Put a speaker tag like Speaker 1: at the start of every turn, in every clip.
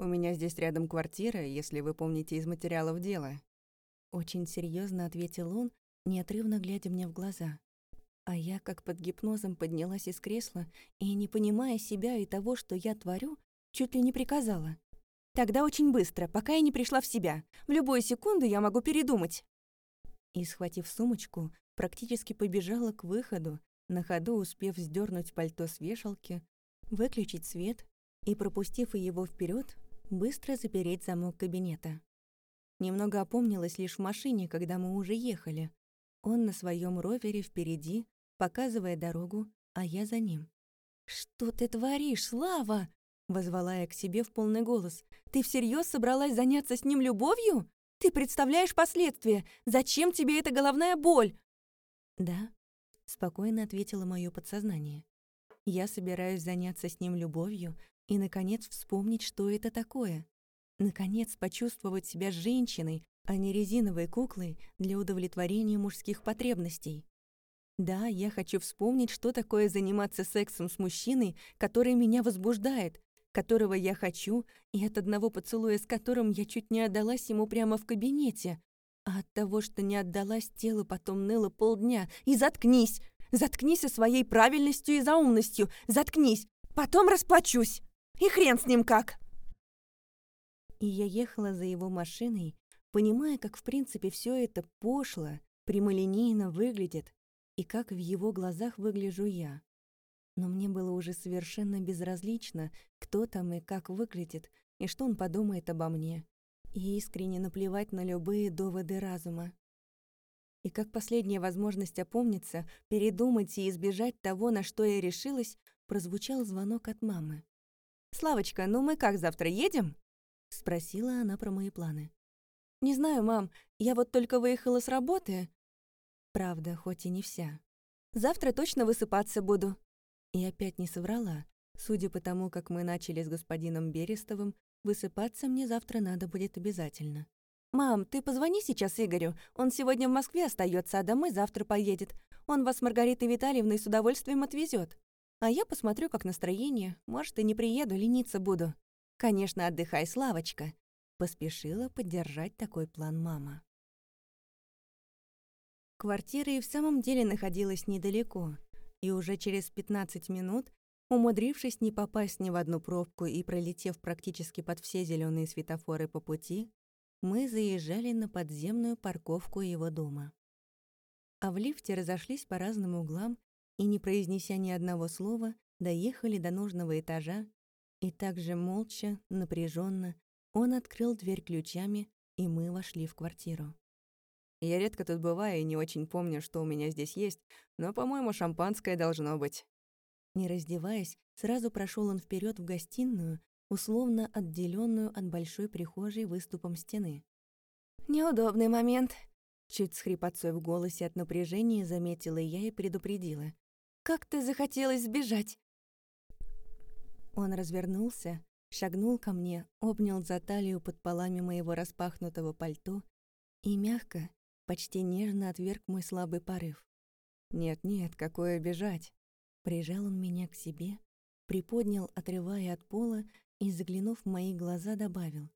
Speaker 1: У меня здесь рядом квартира, если вы помните из материалов дела».
Speaker 2: Очень серьезно ответил он, неотрывно глядя мне в глаза. А я, как под гипнозом, поднялась из кресла и, не понимая себя и того, что я творю, чуть ли не приказала. «Тогда очень быстро, пока я не пришла в себя. В любую секунду я могу передумать». И, схватив сумочку, практически побежала к выходу, на ходу успев сдернуть пальто с вешалки, выключить свет и, пропустив его вперед, быстро запереть замок кабинета. Немного опомнилась лишь в машине, когда мы уже ехали. Он на своем ровере впереди, показывая дорогу, а я за ним. «Что ты творишь, Слава?» — возвала я к себе в полный голос. «Ты всерьез собралась заняться с ним любовью? Ты представляешь последствия? Зачем тебе эта головная боль?» «Да», — спокойно ответило мое подсознание. «Я собираюсь заняться с ним любовью и, наконец, вспомнить, что это такое. Наконец, почувствовать себя женщиной, а не резиновой куклой для удовлетворения мужских потребностей. Да, я хочу вспомнить, что такое заниматься сексом с мужчиной, который меня возбуждает, которого я хочу, и от одного поцелуя с которым я чуть не отдалась ему прямо в кабинете. А от того, что не отдалась, тело потом ныло полдня. И заткнись! Заткнись со своей правильностью и заумностью! Заткнись! Потом расплачусь! И хрен с ним как! И я ехала за его машиной, понимая, как в принципе все это пошло, прямолинейно выглядит, и как в его глазах выгляжу я. Но мне было уже совершенно безразлично, кто там и как выглядит, и что он подумает обо мне. И искренне наплевать на любые доводы разума. И как последняя возможность опомниться, передумать и избежать того, на что я решилась, прозвучал звонок от мамы. «Славочка, ну мы как, завтра едем?» — спросила она про мои планы. «Не знаю, мам, я вот только выехала с работы». Правда, хоть и не вся. «Завтра точно высыпаться буду». И опять не соврала. Судя по тому, как мы начали с господином Берестовым, высыпаться мне завтра надо будет обязательно. «Мам, ты позвони сейчас Игорю. Он сегодня в Москве остается, а домой завтра поедет. Он вас с Маргаритой Витальевной с удовольствием отвезет. А я посмотрю, как настроение. Может, и не приеду, лениться буду». «Конечно, отдыхай, Славочка», — поспешила поддержать такой план мама. Квартира и в самом деле находилась недалеко, и уже через 15 минут, умудрившись не попасть ни в одну пробку и пролетев практически под все зеленые светофоры по пути, мы заезжали на подземную парковку его дома. А в лифте разошлись по разным углам и, не произнеся ни одного слова, доехали до нужного этажа и также молча, напряженно, он открыл дверь ключами, и мы вошли в квартиру.
Speaker 1: Я редко тут бываю и не очень помню, что у меня здесь есть, но, по-моему, шампанское должно быть.
Speaker 2: Не раздеваясь, сразу прошел он вперед в гостиную, условно отделенную от большой прихожей выступом стены. «Неудобный момент», — чуть с хрипотцой в голосе от напряжения заметила я и предупредила. «Как ты захотелось сбежать? Он развернулся, шагнул ко мне, обнял за талию под полами моего распахнутого пальто и мягко, почти нежно отверг мой слабый порыв.
Speaker 1: «Нет-нет, какое бежать!»
Speaker 2: Прижал он меня к себе, приподнял, отрывая от пола, и, заглянув в мои глаза, добавил.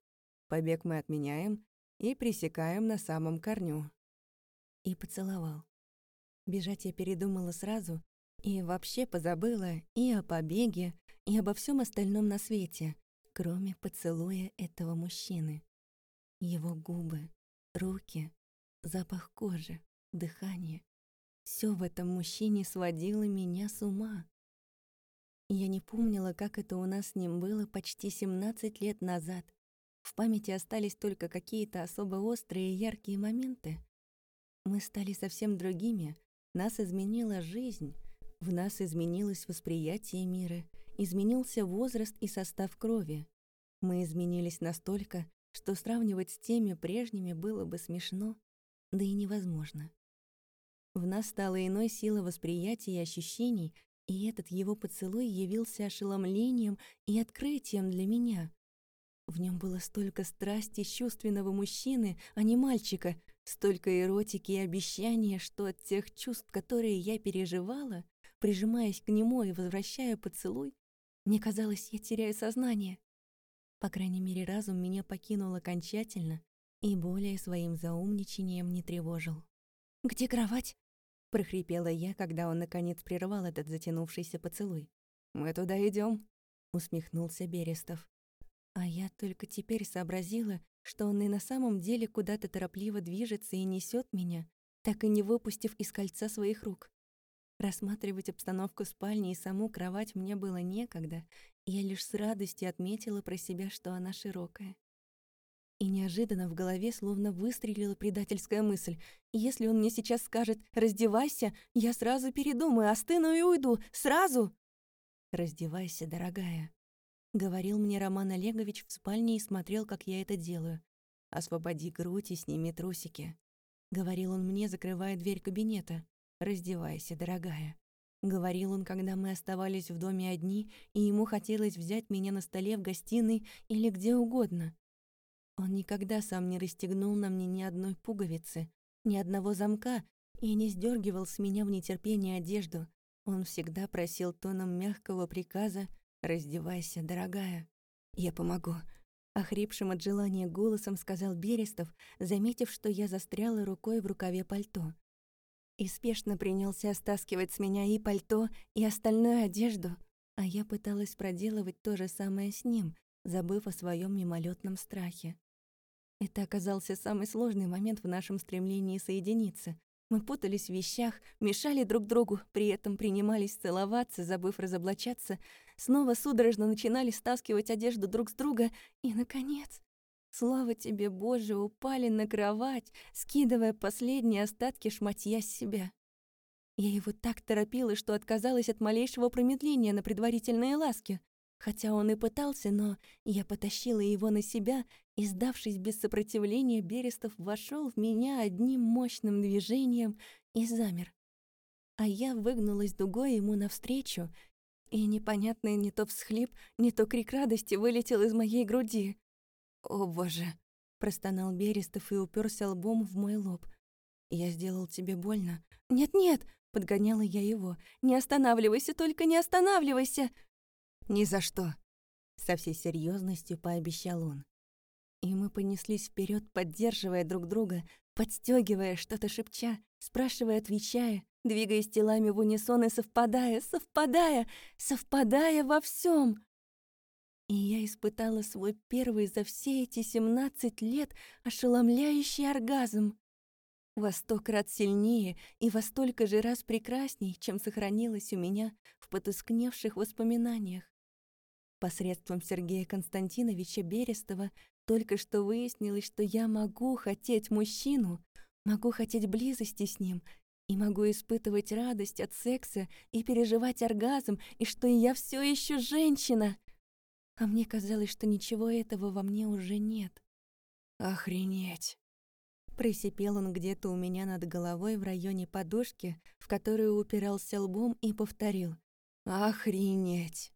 Speaker 1: «Побег мы отменяем и пресекаем на самом корню».
Speaker 2: И поцеловал. Бежать я передумала сразу и вообще позабыла и о побеге, и обо всем остальном на свете, кроме поцелуя этого мужчины. Его губы, руки, запах кожи, дыхание. Все в этом мужчине сводило меня с ума. Я не помнила, как это у нас с ним было почти 17 лет назад. В памяти остались только какие-то особо острые и яркие моменты. Мы стали совсем другими, нас изменила жизнь, в нас изменилось восприятие мира, изменился возраст и состав крови. Мы изменились настолько, что сравнивать с теми прежними было бы смешно, да и невозможно. В нас стала иной сила восприятия и ощущений, и этот его поцелуй явился ошеломлением и открытием для меня. В нем было столько страсти чувственного мужчины, а не мальчика, столько эротики и обещания, что от тех чувств, которые я переживала, прижимаясь к нему и возвращая поцелуй, мне казалось, я теряю сознание. По крайней мере, разум меня покинул окончательно и более своим заумничанием не тревожил. «Где кровать?» — прохрипела я, когда он наконец прервал этот затянувшийся поцелуй.
Speaker 1: «Мы туда идем,
Speaker 2: усмехнулся Берестов. А я только теперь сообразила, что он и на самом деле куда-то торопливо движется и несет меня, так и не выпустив из кольца своих рук. Рассматривать обстановку спальни и саму кровать мне было некогда, я лишь с радостью отметила про себя, что она широкая. И неожиданно в голове словно выстрелила предательская мысль. Если он мне сейчас скажет «раздевайся», я сразу передумаю, остыну и уйду. Сразу! «Раздевайся, дорогая», — говорил мне Роман Олегович в спальне и смотрел, как я это делаю. «Освободи грудь и сними трусики», — говорил он мне, закрывая дверь кабинета. «Раздевайся, дорогая». Говорил он, когда мы оставались в доме одни, и ему хотелось взять меня на столе в гостиной или где угодно. Он никогда сам не расстегнул на мне ни одной пуговицы, ни одного замка и не сдергивал с меня в нетерпении одежду. Он всегда просил тоном мягкого приказа «Раздевайся, дорогая». «Я помогу», — охрипшим от желания голосом сказал Берестов, заметив, что я застряла рукой в рукаве пальто. И спешно принялся стаскивать с меня и пальто, и остальную одежду, а я пыталась проделывать то же самое с ним, забыв о своем мимолетном страхе. Это оказался самый сложный момент в нашем стремлении соединиться. Мы путались в вещах, мешали друг другу, при этом принимались целоваться, забыв разоблачаться, снова судорожно начинали стаскивать одежду друг с друга и, наконец, слава тебе, Боже, упали на кровать, скидывая последние остатки шматья с себя. Я его так торопила, что отказалась от малейшего промедления на предварительные ласки. Хотя он и пытался, но я потащила его на себя, и, сдавшись без сопротивления, Берестов вошел в меня одним мощным движением и замер. А я выгнулась дугой ему навстречу, и непонятный не то всхлип, не то крик радости вылетел из моей груди. «О, Боже!» — простонал Берестов и уперся лбом в мой лоб. «Я сделал тебе больно?» «Нет-нет!» — подгоняла я его. «Не останавливайся, только не останавливайся!»
Speaker 1: «Ни за что!»
Speaker 2: — со всей серьезностью пообещал он. И мы понеслись вперед, поддерживая друг друга, подстегивая, что-то шепча, спрашивая, отвечая, двигаясь телами в унисон и совпадая, совпадая, совпадая во всем. И я испытала свой первый за все эти семнадцать лет ошеломляющий оргазм. Во сто крат сильнее и во столько же раз прекрасней, чем сохранилось у меня в потускневших воспоминаниях. Посредством Сергея Константиновича Берестова только что выяснилось, что я могу хотеть мужчину, могу хотеть близости с ним и могу испытывать радость от секса и переживать оргазм, и что я все еще женщина. А мне казалось, что ничего этого во мне уже нет.
Speaker 1: Охренеть.
Speaker 2: Присипел он где-то у меня над головой в районе подушки, в которую упирался лбом и повторил. «Охренеть!»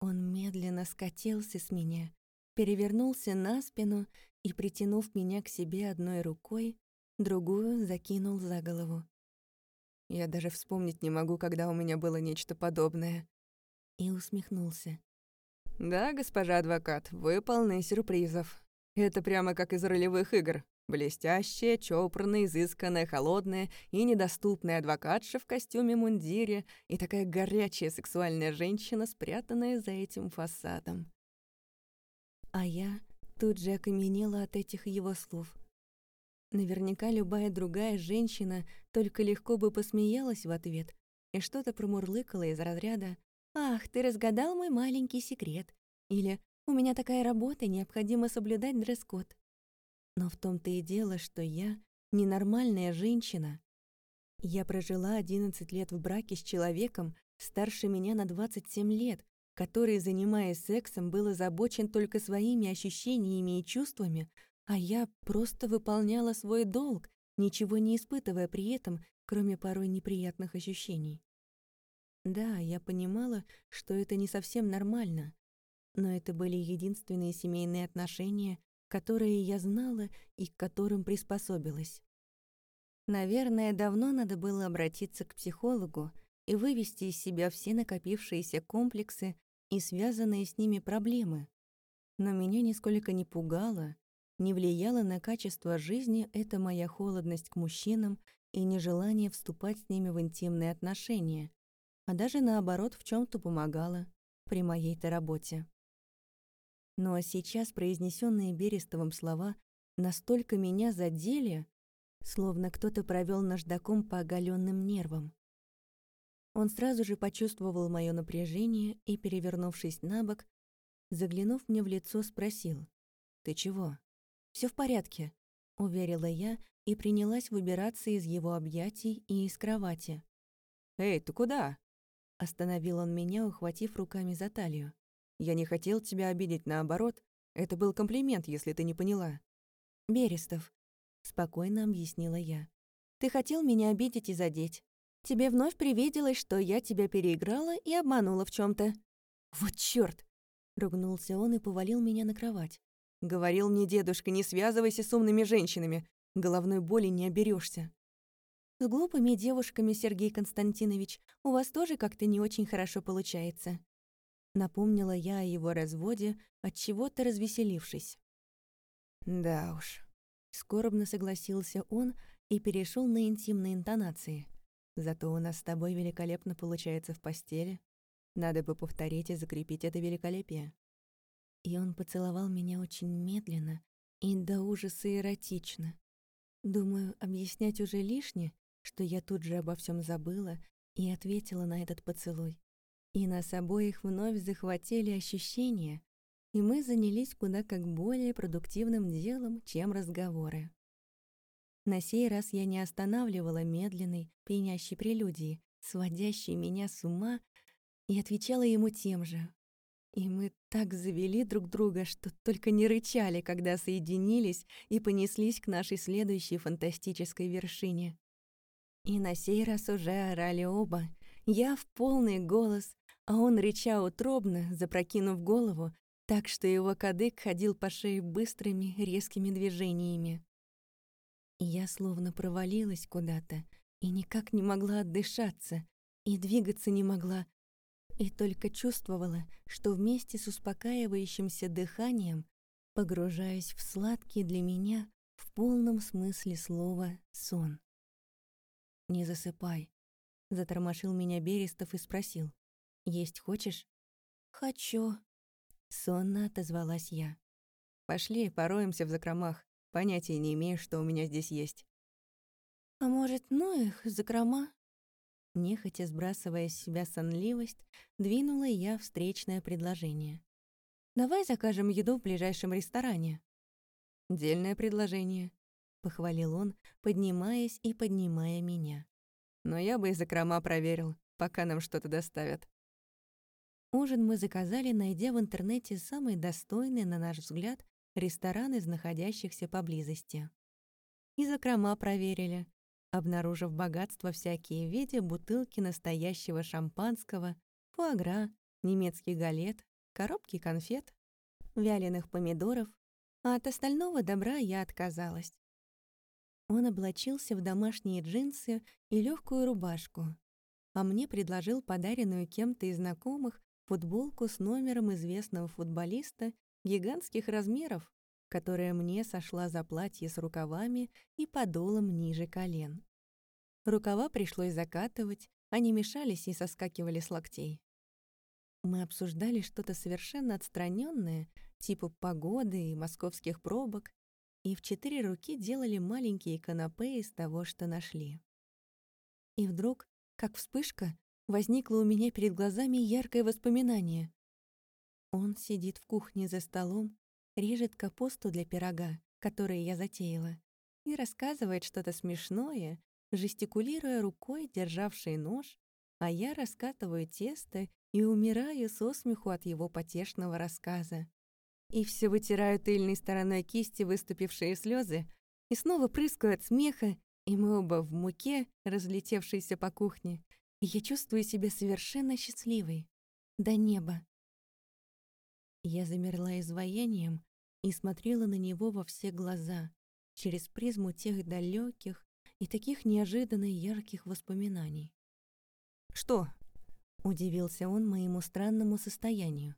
Speaker 2: Он медленно скатился с меня, перевернулся на спину и, притянув меня к себе одной рукой, другую закинул за голову.
Speaker 1: Я даже вспомнить не могу, когда у меня было нечто подобное.
Speaker 2: И усмехнулся.
Speaker 1: Да, госпожа адвокат, вы полны сюрпризов. Это прямо как из ролевых игр. Блестящая, чопорная, изысканная, холодная и недоступная адвокатша в костюме-мундире и такая горячая сексуальная женщина, спрятанная за этим фасадом.
Speaker 2: А я тут же окаменела от этих его слов. Наверняка любая другая женщина только легко бы посмеялась в ответ и что-то промурлыкала из разряда «Ах, ты разгадал мой маленький секрет» или «У меня такая работа, необходимо соблюдать дресс-код». Но в том-то и дело, что я ненормальная женщина. Я прожила 11 лет в браке с человеком, старше меня на 27 лет, который, занимаясь сексом, был озабочен только своими ощущениями и чувствами, а я просто выполняла свой долг, ничего не испытывая при этом, кроме порой неприятных ощущений. Да, я понимала, что это не совсем нормально, но это были единственные семейные отношения, которые я знала и к которым приспособилась. Наверное, давно надо было обратиться к психологу и вывести из себя все накопившиеся комплексы и связанные с ними проблемы. Но меня нисколько не пугало, не влияла на качество жизни эта моя холодность к мужчинам и нежелание вступать с ними в интимные отношения, а даже наоборот в чем то помогала при моей-то работе. Ну а сейчас произнесенные Берестовым слова настолько меня задели, словно кто-то провел наждаком по оголенным нервам. Он сразу же почувствовал мое напряжение и, перевернувшись на бок, заглянув мне в лицо, спросил. «Ты чего?» Все в порядке», — уверила я и принялась выбираться из его объятий и из кровати.
Speaker 1: «Эй, ты куда?»
Speaker 2: Остановил он меня, ухватив руками за талию.
Speaker 1: «Я не хотел тебя обидеть, наоборот. Это был комплимент, если ты не поняла».
Speaker 2: «Берестов», — спокойно объяснила я. «Ты хотел меня обидеть и задеть. Тебе вновь привиделось, что я тебя переиграла и обманула в чем то
Speaker 1: «Вот чёрт!»
Speaker 2: — ругнулся он и повалил меня на кровать.
Speaker 1: «Говорил мне дедушка, не связывайся с умными женщинами. Головной боли не оберешься.
Speaker 2: «С глупыми девушками, Сергей Константинович, у вас тоже как-то не очень хорошо получается». Напомнила я о его разводе, от чего то развеселившись.
Speaker 1: «Да уж», —
Speaker 2: скорбно согласился он и перешел на интимные интонации.
Speaker 1: Зато у нас с тобой великолепно получается в постели. Надо бы повторить и закрепить это великолепие».
Speaker 2: И он поцеловал меня очень медленно и до ужаса эротично. Думаю, объяснять уже лишнее, что я тут же обо всем забыла и ответила на этот поцелуй. И нас обоих вновь захватили ощущения, и мы занялись куда как более продуктивным делом, чем разговоры. На сей раз я не останавливала медленной, пьянящей прелюдии, сводящей меня с ума, и отвечала ему тем же. И мы так завели друг друга, что только не рычали, когда соединились и понеслись к нашей следующей фантастической вершине. И на сей раз уже орали оба, я в полный голос, а он рыча утробно, запрокинув голову, так что его кадык ходил по шее быстрыми, резкими движениями. Я словно провалилась куда-то и никак не могла отдышаться, и двигаться не могла, и только чувствовала, что вместе с успокаивающимся дыханием погружаюсь в сладкий для меня в полном смысле слова сон. «Не засыпай», — затормошил меня Берестов и спросил. «Есть хочешь?» «Хочу», — сонно отозвалась я.
Speaker 1: «Пошли, пороемся в закромах. Понятия не имею, что у меня здесь есть.
Speaker 2: А может, ну их, закрома? Нехотя сбрасывая с себя сонливость, двинула я встречное предложение. «Давай закажем еду в ближайшем ресторане».
Speaker 1: «Дельное предложение», — похвалил он, поднимаясь и поднимая меня. «Но я бы и закрома проверил, пока нам что-то доставят».
Speaker 2: Ужин мы заказали, найдя в интернете самый достойный, на наш взгляд, ресторан из находящихся поблизости. И закрома проверили, обнаружив богатство всякие в виде бутылки настоящего шампанского, фуагра, немецкий галет, коробки конфет, вяленых помидоров, а от остального добра я отказалась. Он облачился в домашние джинсы и легкую рубашку, а мне предложил подаренную кем-то из знакомых футболку с номером известного футболиста гигантских размеров, которая мне сошла за платье с рукавами и подолом ниже колен. Рукава пришлось закатывать, они мешались и соскакивали с локтей. Мы обсуждали что-то совершенно отстраненное, типа погоды и московских пробок, и в четыре руки делали маленькие канапе из того, что нашли. И вдруг, как вспышка, возникло у меня перед глазами яркое воспоминание. Он сидит в кухне за столом, режет капусту для пирога, который я затеяла, и рассказывает что-то смешное, жестикулируя рукой, державшей нож, а я раскатываю тесто и умираю со смеху от его потешного рассказа. И все вытираю тыльной стороной кисти выступившие слезы и снова прыскаю от смеха, и мы оба в муке, разлетевшейся по кухне, и я чувствую себя совершенно счастливой. До неба. Я замерла изваянием и смотрела на него во все глаза, через призму тех далеких и таких неожиданно ярких воспоминаний.
Speaker 1: «Что?»
Speaker 2: — удивился он моему странному состоянию.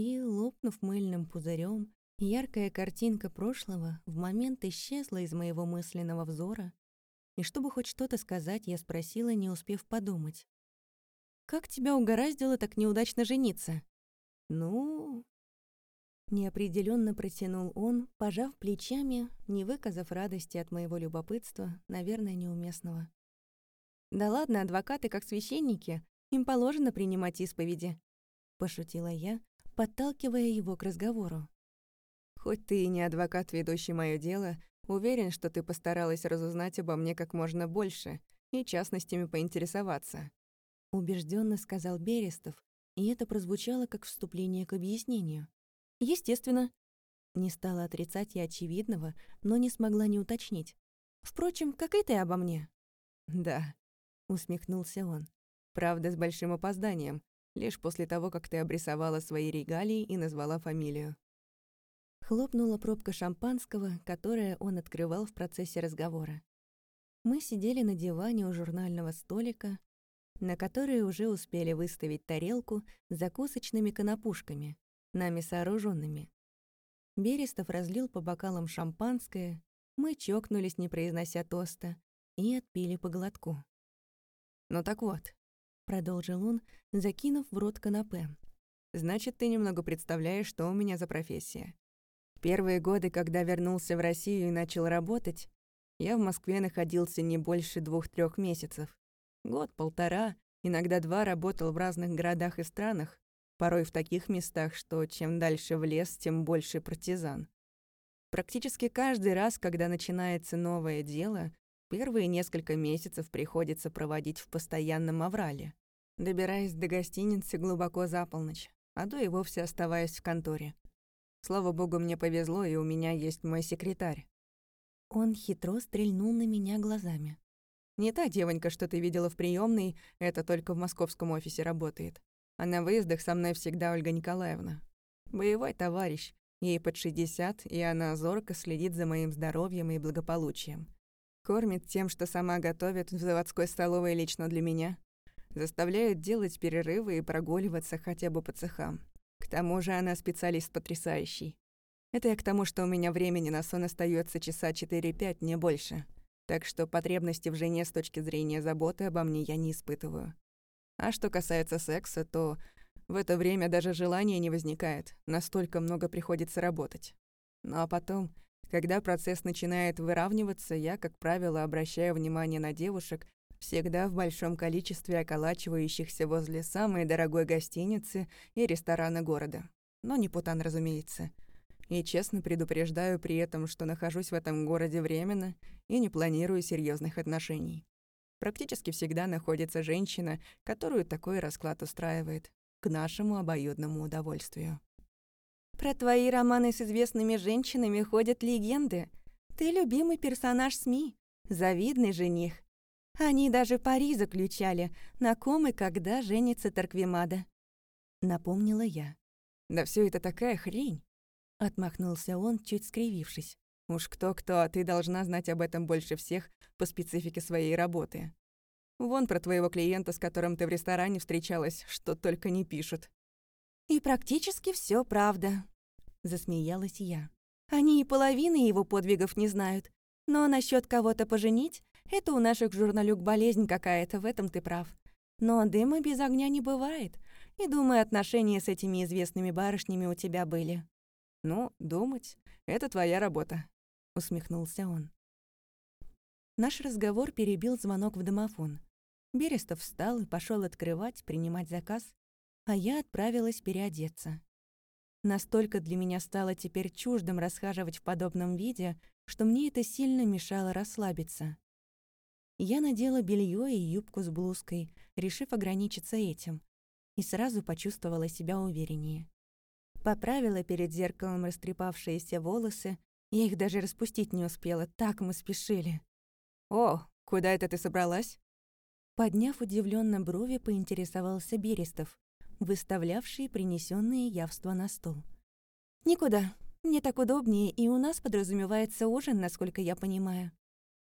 Speaker 2: И, лопнув мыльным пузырем, яркая картинка прошлого в момент исчезла из моего мысленного взора, и чтобы хоть что-то сказать, я спросила, не успев подумать. «Как тебя угораздило так неудачно жениться?» «Ну...» Неопределенно протянул он, пожав плечами, не выказав радости от моего любопытства, наверное, неуместного. «Да ладно, адвокаты, как священники, им положено принимать исповеди», — пошутила я, подталкивая его к разговору.
Speaker 1: «Хоть ты и не адвокат, ведущий мое дело, уверен, что ты постаралась разузнать обо мне как можно больше и частностями поинтересоваться», —
Speaker 2: убежденно сказал Берестов, и это прозвучало как вступление к объяснению. Естественно. Не стала отрицать я очевидного, но не смогла не уточнить. Впрочем, как и ты обо мне.
Speaker 1: Да, усмехнулся он. Правда, с большим опозданием, лишь после того, как ты обрисовала свои регалии и назвала фамилию.
Speaker 2: Хлопнула пробка шампанского, которое он открывал в процессе разговора. Мы сидели на диване у журнального столика, на который уже успели выставить тарелку с закусочными конопушками, нами сооруженными. Берестов разлил по бокалам шампанское, мы чокнулись, не произнося тоста, и отпили по глотку.
Speaker 1: «Ну так вот», —
Speaker 2: продолжил он, закинув в рот канапе.
Speaker 1: «Значит, ты немного представляешь, что у меня за профессия. Первые годы, когда вернулся в Россию и начал работать, я в Москве находился не больше двух-трех месяцев. Год-полтора, иногда два работал в разных городах и странах, порой в таких местах, что чем дальше в лес, тем больше партизан. Практически каждый раз, когда начинается новое дело, первые несколько месяцев приходится проводить в постоянном аврале, добираясь до гостиницы глубоко за полночь, а то и вовсе оставаясь в конторе. Слава богу, мне повезло, и у меня есть мой секретарь.
Speaker 2: Он хитро стрельнул на меня глазами.
Speaker 1: Не та девонька, что ты видела в приемной, это только в московском офисе работает. А на выездах со мной всегда Ольга Николаевна. Боевой товарищ. Ей под 60, и она зорко следит за моим здоровьем и благополучием. Кормит тем, что сама готовит в заводской столовой лично для меня. Заставляет делать перерывы и прогуливаться хотя бы по цехам. К тому же она специалист потрясающий. Это я к тому, что у меня времени на сон остается часа 4-5, не больше. Так что потребности в жене с точки зрения заботы обо мне я не испытываю. А что касается секса, то в это время даже желания не возникает, настолько много приходится работать. Ну а потом, когда процесс начинает выравниваться, я, как правило, обращаю внимание на девушек, всегда в большом количестве околачивающихся возле самой дорогой гостиницы и ресторана города. Но не путан, разумеется. И честно предупреждаю при этом, что нахожусь в этом городе временно и не планирую серьезных отношений. Практически всегда находится женщина, которую такой расклад устраивает, к нашему обоюдному удовольствию.
Speaker 2: «Про твои романы с известными женщинами ходят легенды. Ты любимый персонаж СМИ, завидный жених. Они даже пари заключали, на ком и когда женится Тарквимада». Напомнила я.
Speaker 1: «Да все это такая хрень!»
Speaker 2: Отмахнулся он, чуть скривившись.
Speaker 1: Уж кто-кто, а ты должна знать об этом больше всех по специфике своей работы. Вон про твоего клиента, с которым ты в ресторане встречалась, что только не пишут.
Speaker 2: И практически все правда, засмеялась я. Они и половины его подвигов не знают. Но насчет кого-то поженить это у наших журналюк болезнь какая-то, в этом ты прав. Но дыма без огня не бывает. И думаю, отношения с этими известными барышнями у тебя были.
Speaker 1: Ну, думать это твоя работа
Speaker 2: усмехнулся он. Наш разговор перебил звонок в домофон. Берестов встал и пошел открывать, принимать заказ, а я отправилась переодеться. Настолько для меня стало теперь чуждым расхаживать в подобном виде, что мне это сильно мешало расслабиться. Я надела белье и юбку с блузкой, решив ограничиться этим, и сразу почувствовала себя увереннее. Поправила перед зеркалом растрепавшиеся волосы я их даже распустить не успела, так мы спешили.
Speaker 1: «О, куда это ты собралась?»
Speaker 2: Подняв удивленно брови, поинтересовался Берестов, выставлявший принесенные явства на стол. «Никуда. Мне так удобнее, и у нас подразумевается ужин, насколько я понимаю».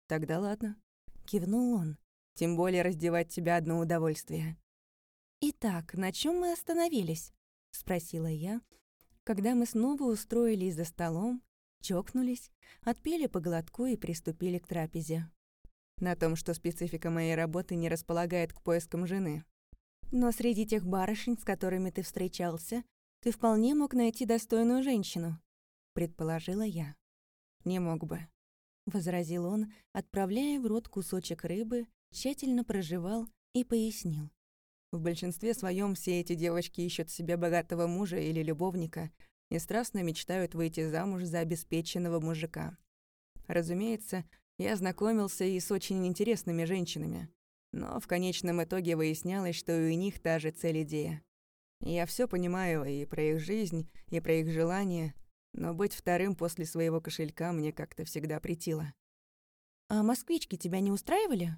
Speaker 1: «Тогда ладно», —
Speaker 2: кивнул он.
Speaker 1: «Тем более раздевать тебя одно удовольствие».
Speaker 2: «Итак, на чем мы остановились?» — спросила я, когда мы снова устроились за столом, чокнулись, отпили по глотку и приступили к трапезе.
Speaker 1: На том, что специфика моей работы не располагает к поискам жены.
Speaker 2: Но среди тех барышень, с которыми ты встречался, ты вполне мог найти достойную женщину, предположила я.
Speaker 1: Не мог бы,
Speaker 2: возразил он, отправляя в рот кусочек рыбы, тщательно прожевал и пояснил.
Speaker 1: В большинстве своем все эти девочки ищут себе богатого мужа или любовника и страстно мечтают выйти замуж за обеспеченного мужика. Разумеется, я знакомился и с очень интересными женщинами, но в конечном итоге выяснялось, что и у них та же цель-идея. Я все понимаю и про их жизнь, и про их желания, но быть вторым после своего кошелька мне как-то всегда притило.
Speaker 2: «А москвички тебя не устраивали?»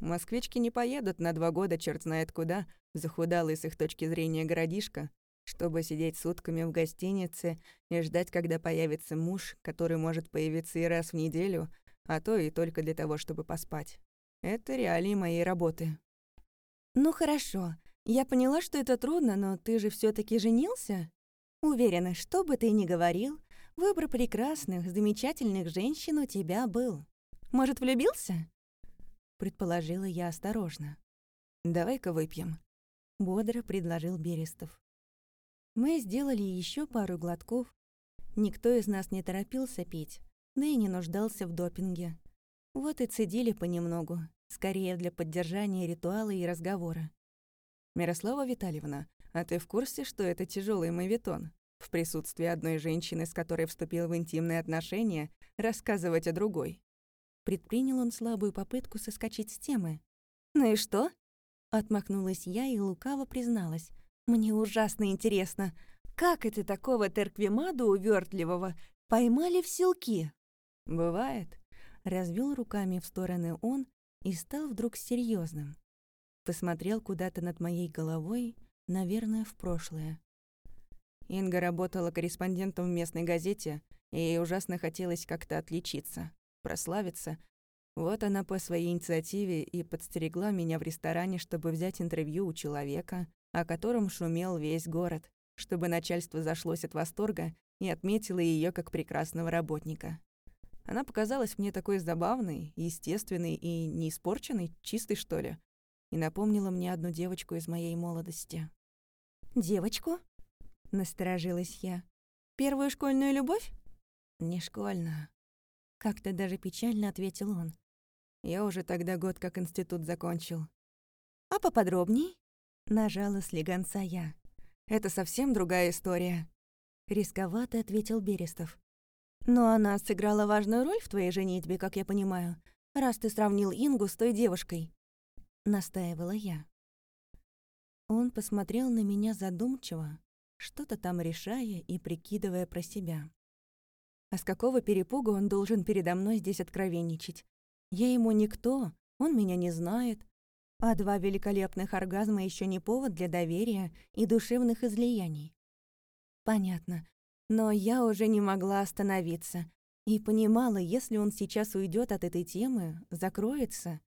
Speaker 1: Москвички не поедут на два года черт знает куда, захудалый с их точки зрения городишко, чтобы сидеть сутками в гостинице и ждать, когда появится муж, который может появиться и раз в неделю, а то и только для того, чтобы поспать. Это реалии моей работы.
Speaker 2: «Ну хорошо. Я поняла, что это трудно, но ты же все таки женился? Уверена, что бы ты ни говорил, выбор прекрасных, замечательных женщин у тебя был. Может, влюбился?» предположила я осторожно.
Speaker 1: «Давай-ка выпьем», —
Speaker 2: бодро предложил Берестов. Мы сделали еще пару глотков. Никто из нас не торопился пить, да и не нуждался в допинге. Вот и цедили понемногу, скорее для поддержания ритуала и разговора.
Speaker 1: «Мирослава Витальевна, а ты в курсе, что это тяжелый мавитон? В присутствии одной женщины, с которой вступил в интимные отношения, рассказывать о другой?»
Speaker 2: Предпринял он слабую попытку соскочить с темы. «Ну и что?» Отмахнулась я и лукаво призналась. «Мне ужасно интересно, как это такого Терквимаду увертливого поймали в селки?»
Speaker 1: «Бывает», —
Speaker 2: развел руками в стороны он и стал вдруг серьезным. Посмотрел куда-то над моей головой, наверное, в прошлое.
Speaker 1: Инга работала корреспондентом в местной газете, и ей ужасно хотелось как-то отличиться прославиться. Вот она по своей инициативе и подстерегла меня в ресторане, чтобы взять интервью у человека, о котором шумел весь город, чтобы начальство зашлось от восторга и отметило ее как прекрасного работника. Она показалась мне такой забавной, естественной и не испорченной, чистой, что ли, и напомнила мне одну девочку из моей молодости.
Speaker 2: «Девочку?» — насторожилась я. «Первую школьную любовь?»
Speaker 1: «Не школьную.
Speaker 2: Как-то даже печально ответил он.
Speaker 1: Я уже тогда год как институт закончил.
Speaker 2: А поподробней? Нажала слегонца я.
Speaker 1: Это совсем другая история.
Speaker 2: Рисковато ответил Берестов. Но она сыграла важную роль в твоей женитьбе, как я понимаю, раз ты сравнил Ингу с той девушкой. Настаивала я. Он посмотрел на меня задумчиво, что-то там решая и прикидывая про себя. А с какого перепуга он должен передо мной здесь откровенничать? Я ему никто, он меня не знает. А два великолепных оргазма еще не повод для доверия и душевных излияний. Понятно. Но я уже не могла остановиться. И понимала, если он сейчас уйдет от этой темы, закроется,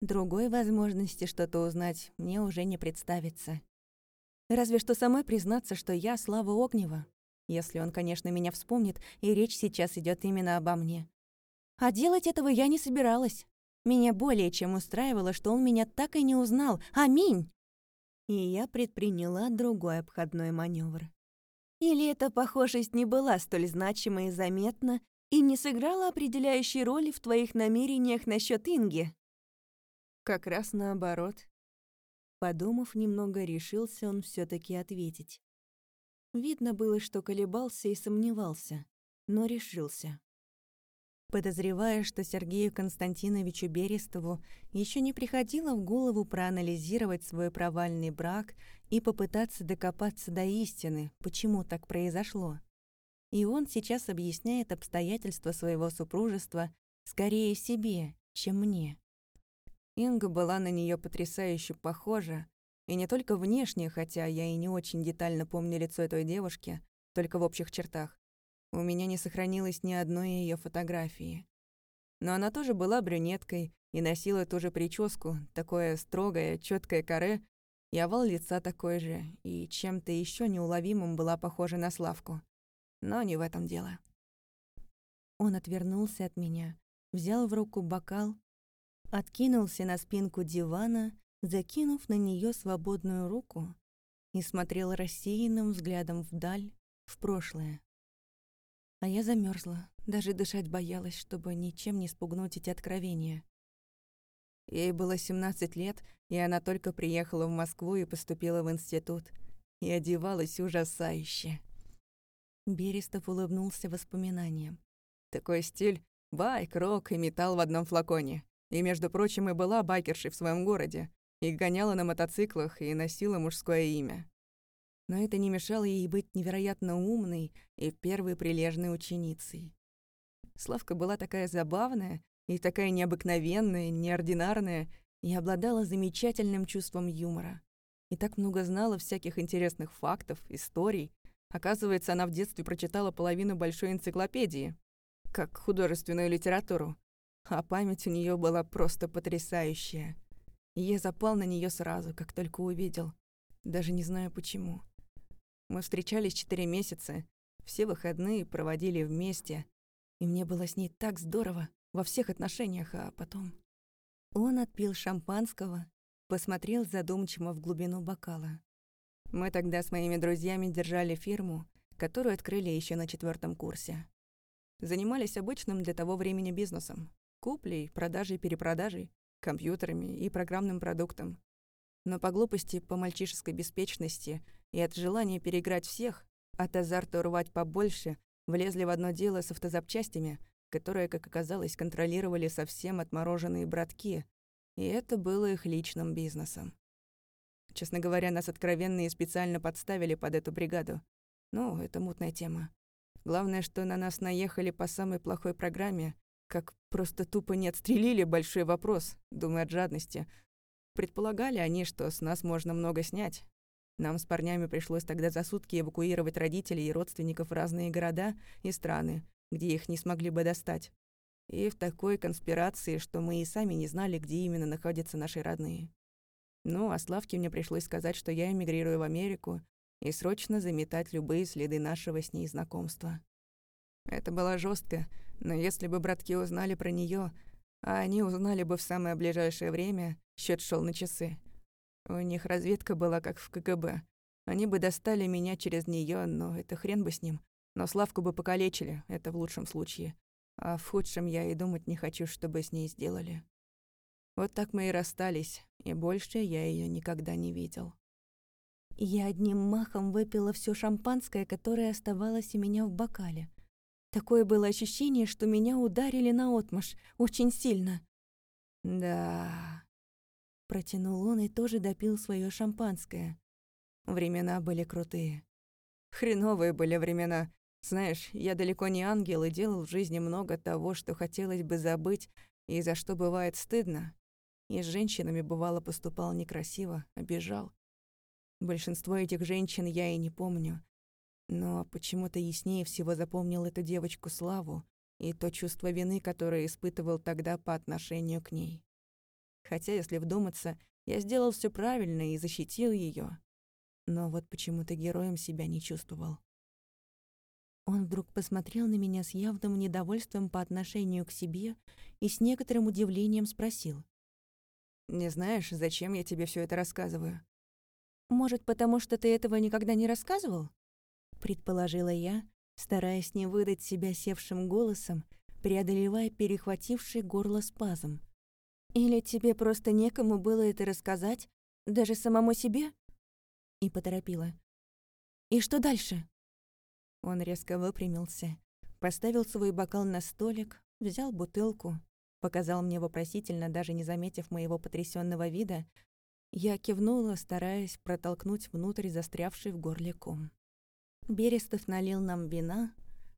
Speaker 2: другой возможности что-то узнать мне уже не представится. Разве что самой признаться, что я Слава Огнева, если он, конечно, меня вспомнит, и речь сейчас идет именно обо мне. А делать этого я не собиралась. Меня более чем устраивало, что он меня так и не узнал. Аминь! И я предприняла другой обходной маневр. Или эта похожесть не была столь значима и заметна, и не сыграла определяющей роли в твоих намерениях насчет Инги?
Speaker 1: Как раз наоборот.
Speaker 2: Подумав немного, решился он все таки ответить. Видно было, что колебался и сомневался, но решился. Подозревая, что Сергею Константиновичу Берестову еще не приходило в голову проанализировать свой провальный брак и попытаться докопаться до истины, почему так произошло. И он сейчас объясняет обстоятельства своего супружества скорее себе, чем мне.
Speaker 1: Инга была на нее потрясающе похожа, и не только внешне, хотя я и не очень детально помню лицо этой девушки, только в общих чертах. У меня не сохранилось ни одной ее фотографии. Но она тоже была брюнеткой и носила ту же прическу, такое строгое, четкое каре, и овал лица такой же, и чем-то еще неуловимым была похожа на Славку. Но не в этом дело.
Speaker 2: Он отвернулся от меня, взял в руку бокал, откинулся на спинку дивана, закинув на нее свободную руку и смотрел рассеянным взглядом вдаль, в прошлое. А я замерзла, даже дышать боялась, чтобы ничем не спугнуть эти откровения.
Speaker 1: Ей было 17 лет, и она только приехала в Москву и поступила в институт. И одевалась ужасающе.
Speaker 2: Берестов улыбнулся воспоминаниям.
Speaker 1: Такой стиль — байк, рок и металл в одном флаконе. И, между прочим, и была байкершей в своем городе. И гоняла на мотоциклах, и носила мужское имя но это не мешало ей быть невероятно умной и первой прилежной ученицей. Славка была такая забавная и такая необыкновенная, неординарная, и обладала замечательным чувством юмора. И так много знала всяких интересных фактов, историй. Оказывается, она в детстве прочитала половину большой энциклопедии, как художественную литературу. А память у нее была просто потрясающая. И я запал на нее сразу, как только увидел. Даже не знаю почему. Мы встречались четыре месяца, все выходные проводили вместе, и мне было с ней так здорово во всех отношениях, а потом...
Speaker 2: Он отпил шампанского, посмотрел задумчиво в глубину бокала.
Speaker 1: Мы тогда с моими друзьями держали фирму, которую открыли еще на четвертом курсе. Занимались обычным для того времени бизнесом. Куплей, продажей, перепродажей, компьютерами и программным продуктом. Но по глупости, по мальчишеской беспечности и от желания переиграть всех, от азарта урвать побольше, влезли в одно дело с автозапчастями, которые, как оказалось, контролировали совсем отмороженные братки, и это было их личным бизнесом. Честно говоря, нас откровенно и специально подставили под эту бригаду. Ну, это мутная тема. Главное, что на нас наехали по самой плохой программе, как просто тупо не отстрелили большой вопрос, думая от жадности, Предполагали они, что с нас можно много снять. Нам с парнями пришлось тогда за сутки эвакуировать родителей и родственников в разные города и страны, где их не смогли бы достать. И в такой конспирации, что мы и сами не знали, где именно находятся наши родные. Ну, а Славке мне пришлось сказать, что я эмигрирую в Америку и срочно заметать любые следы нашего с ней знакомства. Это было жестко, но если бы братки узнали про нее, а они узнали бы в самое ближайшее время, счет шел на часы. У них разведка была как в КГБ. Они бы достали меня через нее, но это хрен бы с ним. Но Славку бы покалечили, это в лучшем случае. А в худшем я и думать не хочу, чтобы с ней сделали. Вот так мы и расстались, и больше я ее никогда не видел.
Speaker 2: Я одним махом выпила все шампанское, которое оставалось у меня в бокале. Такое было ощущение, что меня ударили наотмашь, очень сильно.
Speaker 1: «Да...»
Speaker 2: Протянул он и тоже допил свое шампанское.
Speaker 1: Времена были крутые. Хреновые были времена. Знаешь, я далеко не ангел и делал в жизни много того, что хотелось бы забыть и за что бывает стыдно. И с женщинами бывало поступал некрасиво, обижал. Большинство этих женщин я и не помню. Но почему-то яснее всего запомнил эту девочку Славу и то чувство вины, которое испытывал тогда по отношению к ней. Хотя, если вдуматься, я сделал все правильно и защитил ее, Но вот почему-то героем себя не чувствовал.
Speaker 2: Он вдруг посмотрел на меня с явным недовольством по отношению к себе и с некоторым удивлением спросил.
Speaker 1: «Не знаешь, зачем я тебе все это рассказываю?»
Speaker 2: «Может, потому что ты этого никогда не рассказывал?» предположила я, стараясь не выдать себя севшим голосом, преодолевая перехвативший горло спазм. «Или тебе просто некому было это рассказать, даже самому себе?» И поторопила. «И что дальше?»
Speaker 1: Он резко выпрямился, поставил свой бокал на столик, взял бутылку, показал мне вопросительно, даже не заметив моего потрясенного вида. Я кивнула, стараясь протолкнуть внутрь застрявший в горле ком.
Speaker 2: Берестов налил нам вина,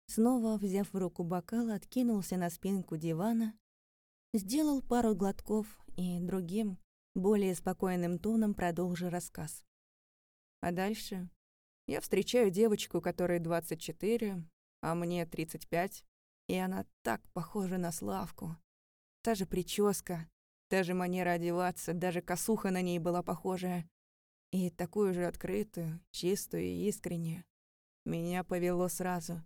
Speaker 2: снова, взяв в руку бокал, откинулся на спинку дивана, сделал пару глотков и другим, более спокойным тоном продолжил рассказ.
Speaker 1: А дальше я встречаю девочку, которой 24, а мне 35, и она так похожа на Славку. Та же прическа, та же манера одеваться, даже косуха на ней была похожая. И такую же открытую, чистую и искреннюю. Меня повело сразу.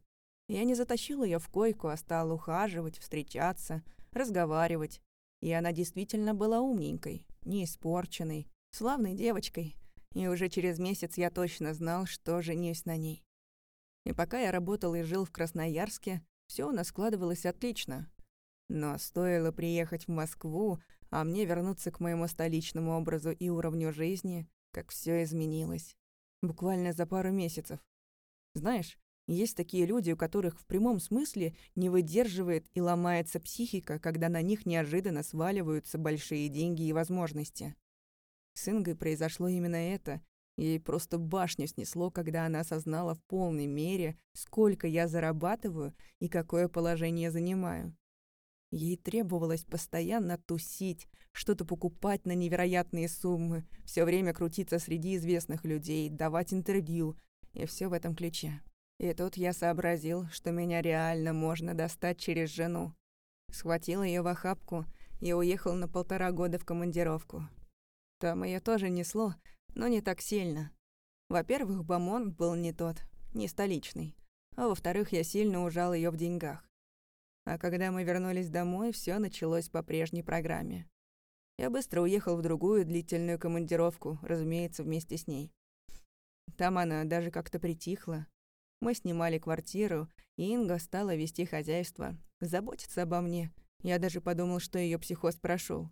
Speaker 1: Я не затащил ее в койку, а стал ухаживать, встречаться, разговаривать. И она действительно была умненькой, не испорченной, славной девочкой. И уже через месяц я точно знал, что женюсь на ней. И пока я работал и жил в Красноярске, все у нас складывалось отлично. Но стоило приехать в Москву, а мне вернуться к моему столичному образу и уровню жизни, как все изменилось. Буквально за пару месяцев. Знаешь, есть такие люди, у которых в прямом смысле не выдерживает и ломается психика, когда на них неожиданно сваливаются большие деньги и возможности. С Ингой произошло именно это. Ей просто башню снесло, когда она осознала в полной мере, сколько я зарабатываю и какое положение занимаю. Ей требовалось постоянно тусить, что-то покупать на невероятные суммы, все время крутиться среди известных людей, давать интервью, и все в этом ключе. И тут я сообразил, что меня реально можно достать через жену. Схватил ее в охапку и уехал на полтора года в командировку. Там ее тоже несло, но не так сильно. Во-первых, Бамон был не тот, не столичный. А во-вторых, я сильно ужал ее в деньгах. А когда мы вернулись домой, все началось по прежней программе. Я быстро уехал в другую длительную командировку, разумеется, вместе с ней. Там она даже как-то притихла, мы снимали квартиру, и Инга стала вести хозяйство, заботиться обо мне. Я даже подумал, что ее психоз прошел.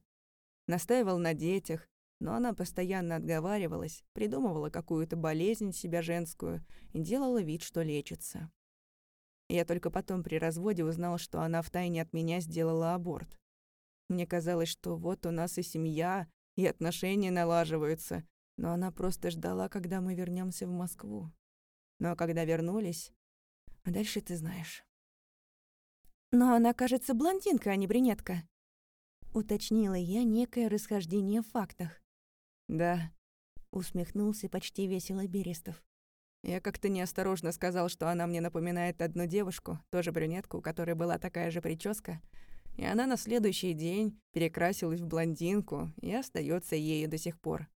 Speaker 1: Настаивал на детях, но она постоянно отговаривалась, придумывала какую-то болезнь себя женскую и делала вид, что лечится. Я только потом при разводе узнал, что она втайне от меня сделала аборт. Мне казалось, что вот у нас и семья, и отношения налаживаются, но она просто ждала, когда мы вернемся в Москву. Но когда вернулись... А дальше ты знаешь.
Speaker 2: «Но она, кажется, блондинка, а не брюнетка», — уточнила я некое расхождение в фактах.
Speaker 1: «Да», —
Speaker 2: усмехнулся почти весело Берестов.
Speaker 1: Я как-то неосторожно сказал, что она мне напоминает одну девушку, тоже брюнетку, у которой была такая же прическа, и она на следующий день перекрасилась в блондинку и остается ею до сих пор.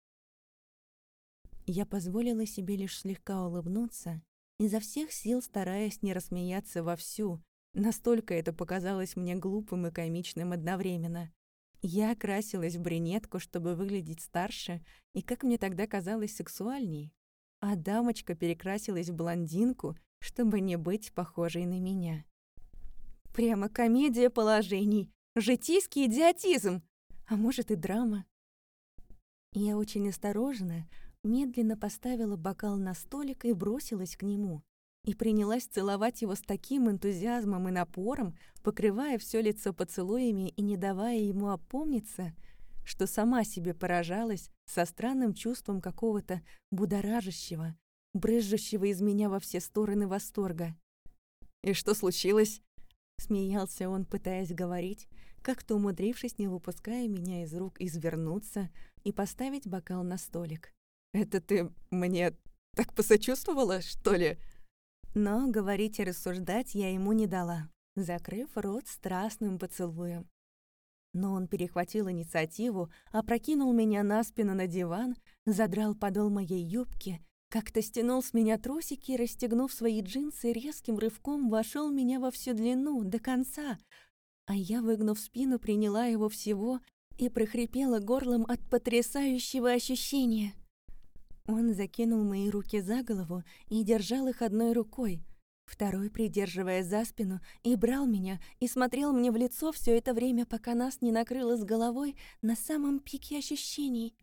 Speaker 2: Я позволила себе лишь слегка улыбнуться, изо всех сил стараясь не рассмеяться вовсю, настолько это показалось мне глупым и комичным одновременно. Я окрасилась в брюнетку, чтобы выглядеть старше, и, как мне тогда казалось, сексуальней. А дамочка перекрасилась в блондинку, чтобы не быть похожей на меня. Прямо комедия положений, житийский идиотизм, а может и драма. Я очень осторожно, медленно поставила бокал на столик и бросилась к нему. И принялась целовать его с таким энтузиазмом и напором, покрывая все лицо поцелуями и не давая ему опомниться, что сама себе поражалась со странным чувством какого-то будоражащего, брызжущего из меня во все стороны восторга.
Speaker 1: «И что случилось?»
Speaker 2: Смеялся он, пытаясь говорить, как-то умудрившись, не выпуская меня из рук, извернуться и поставить бокал на столик.
Speaker 1: Это ты мне так посочувствовала, что ли?»
Speaker 2: Но говорить и рассуждать я ему не дала, закрыв рот страстным поцелуем. Но он перехватил инициативу, опрокинул меня на спину на диван, задрал подол моей юбки, как-то стянул с меня трусики и, расстегнув свои джинсы, резким рывком вошел меня во всю длину, до конца, а я, выгнув спину, приняла его всего и прохрипела горлом от потрясающего ощущения — он закинул мои руки за голову и держал их одной рукой, второй придерживая за спину, и брал меня и смотрел мне в лицо все это время, пока нас не накрыло с головой на самом пике ощущений.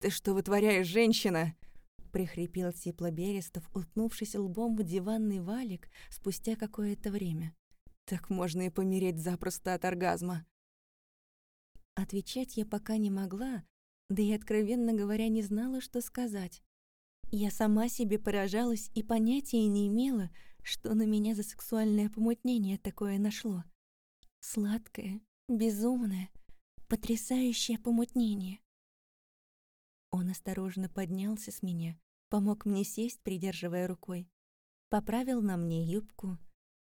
Speaker 1: «Ты что вытворяешь, женщина?»
Speaker 2: — прихрипел Сипло Берестов, уткнувшись лбом в диванный валик спустя какое-то время.
Speaker 1: «Так можно и помереть запросто от оргазма».
Speaker 2: Отвечать я пока не могла, да и, откровенно говоря, не знала, что сказать. Я сама себе поражалась и понятия не имела, что на меня за сексуальное помутнение такое нашло. Сладкое, безумное, потрясающее помутнение. Он осторожно поднялся с меня, помог мне сесть, придерживая рукой, поправил на мне юбку,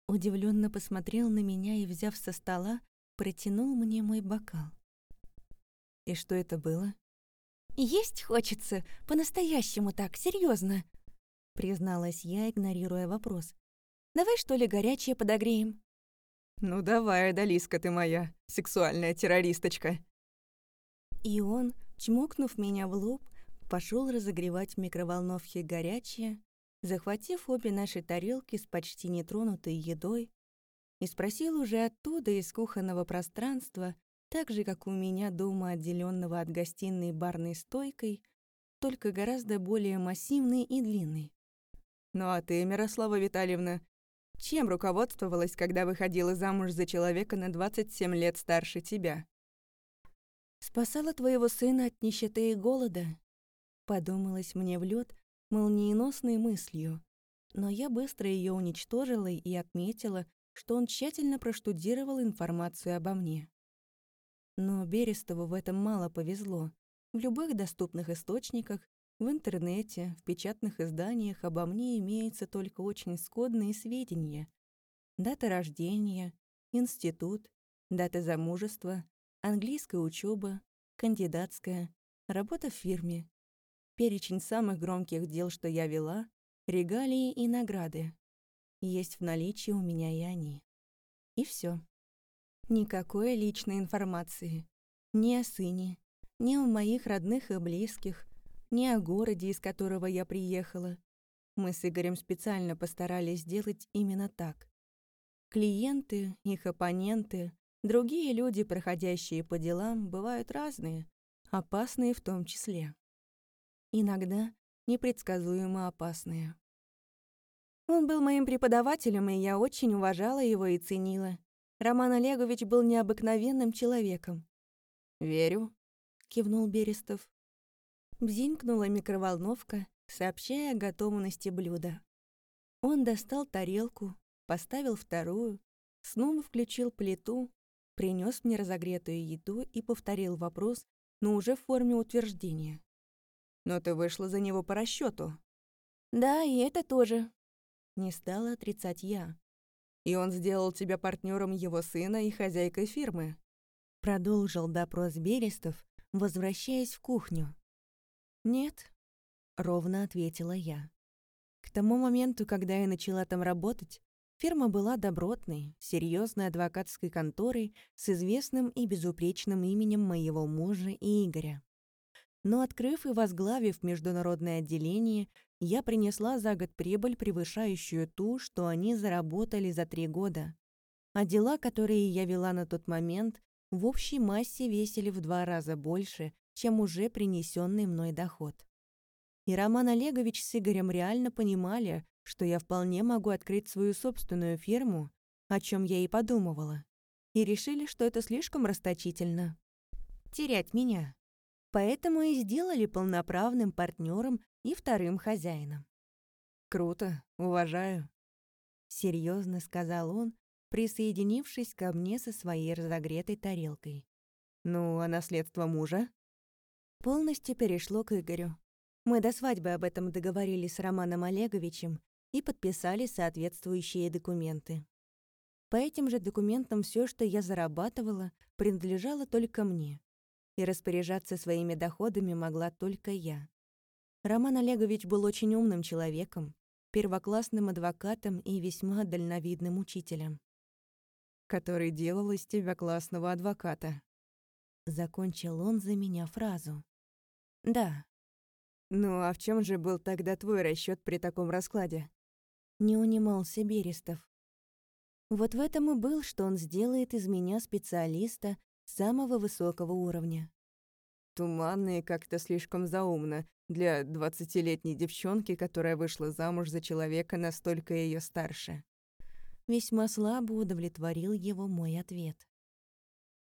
Speaker 2: удивленно посмотрел на меня и, взяв со стола, протянул мне мой бокал.
Speaker 1: «И что это было?»
Speaker 2: «Есть хочется, по-настоящему так, серьезно, призналась я, игнорируя вопрос. «Давай, что ли, горячее подогреем?»
Speaker 1: «Ну давай, Адалиска ты моя, сексуальная террористочка!»
Speaker 2: И он, чмокнув меня в лоб, пошел разогревать в микроволновке горячее, захватив обе наши тарелки с почти нетронутой едой, и спросил уже оттуда, из кухонного пространства, так же, как у меня дома, отделенного от гостиной барной стойкой, только гораздо более массивный и длинный.
Speaker 1: «Ну а ты, Мирослава Витальевна, чем руководствовалась, когда выходила замуж за человека на 27 лет старше тебя?»
Speaker 2: «Спасала твоего сына от нищеты и голода», — подумалось мне в лед молниеносной мыслью. Но я быстро ее уничтожила и отметила, что он тщательно проштудировал информацию обо мне. Но Берестову в этом мало повезло. В любых доступных источниках, в интернете, в печатных изданиях обо мне имеются только очень скудные сведения. Дата рождения, институт, дата замужества, английская учеба, кандидатская, работа в фирме, перечень самых громких дел, что я вела, регалии и награды. Есть в наличии у меня и они. И все. Никакой личной информации. Ни о сыне, ни о моих родных и близких, ни о городе, из которого я приехала. Мы с Игорем специально постарались сделать именно так. Клиенты, их оппоненты, другие люди, проходящие по делам, бывают разные, опасные в том числе. Иногда непредсказуемо опасные. Он был моим преподавателем, и я очень уважала его и ценила. Роман Олегович был необыкновенным человеком.
Speaker 1: «Верю», —
Speaker 2: кивнул Берестов. Бзинкнула микроволновка, сообщая о готовности блюда. Он достал тарелку, поставил вторую, снова включил плиту, принес мне разогретую еду и повторил вопрос, но уже в форме утверждения.
Speaker 1: «Но ты вышла за него по расчету.
Speaker 2: «Да, и это тоже», не стала отрицать я.
Speaker 1: «И он сделал тебя партнером его сына и хозяйкой фирмы?»
Speaker 2: Продолжил допрос Берестов, возвращаясь в кухню. «Нет», — ровно ответила я. К тому моменту, когда я начала там работать, фирма была добротной, серьезной адвокатской конторой с известным и безупречным именем моего мужа и Игоря. Но открыв и возглавив международное отделение, я принесла за год прибыль, превышающую ту, что они заработали за три года. А дела, которые я вела на тот момент, в общей массе весили в два раза больше, чем уже принесенный мной доход. И Роман Олегович с Игорем реально понимали, что я вполне могу открыть свою собственную фирму, о чем я и подумывала, и решили, что это слишком расточительно. Терять меня. Поэтому и сделали полноправным партнером и вторым хозяином.
Speaker 1: «Круто, уважаю», —
Speaker 2: серьезно сказал он, присоединившись ко мне со своей разогретой тарелкой.
Speaker 1: «Ну, а наследство мужа?»
Speaker 2: Полностью перешло к Игорю. Мы до свадьбы об этом договорились с Романом Олеговичем и подписали соответствующие документы. По этим же документам все, что я зарабатывала, принадлежало только мне, и распоряжаться своими доходами могла только я. Роман Олегович был очень умным человеком, первоклассным адвокатом и весьма дальновидным учителем.
Speaker 1: «Который делал из тебя классного адвоката».
Speaker 2: Закончил он за меня фразу. «Да».
Speaker 1: «Ну а в чем же был тогда твой расчет при таком раскладе?»
Speaker 2: Не унимался Берестов. Вот в этом и был, что он сделает из меня специалиста самого высокого уровня.
Speaker 1: Туманно и как-то слишком заумно для двадцатилетней девчонки, которая вышла замуж за человека настолько ее старше.
Speaker 2: Весьма слабо удовлетворил его мой ответ.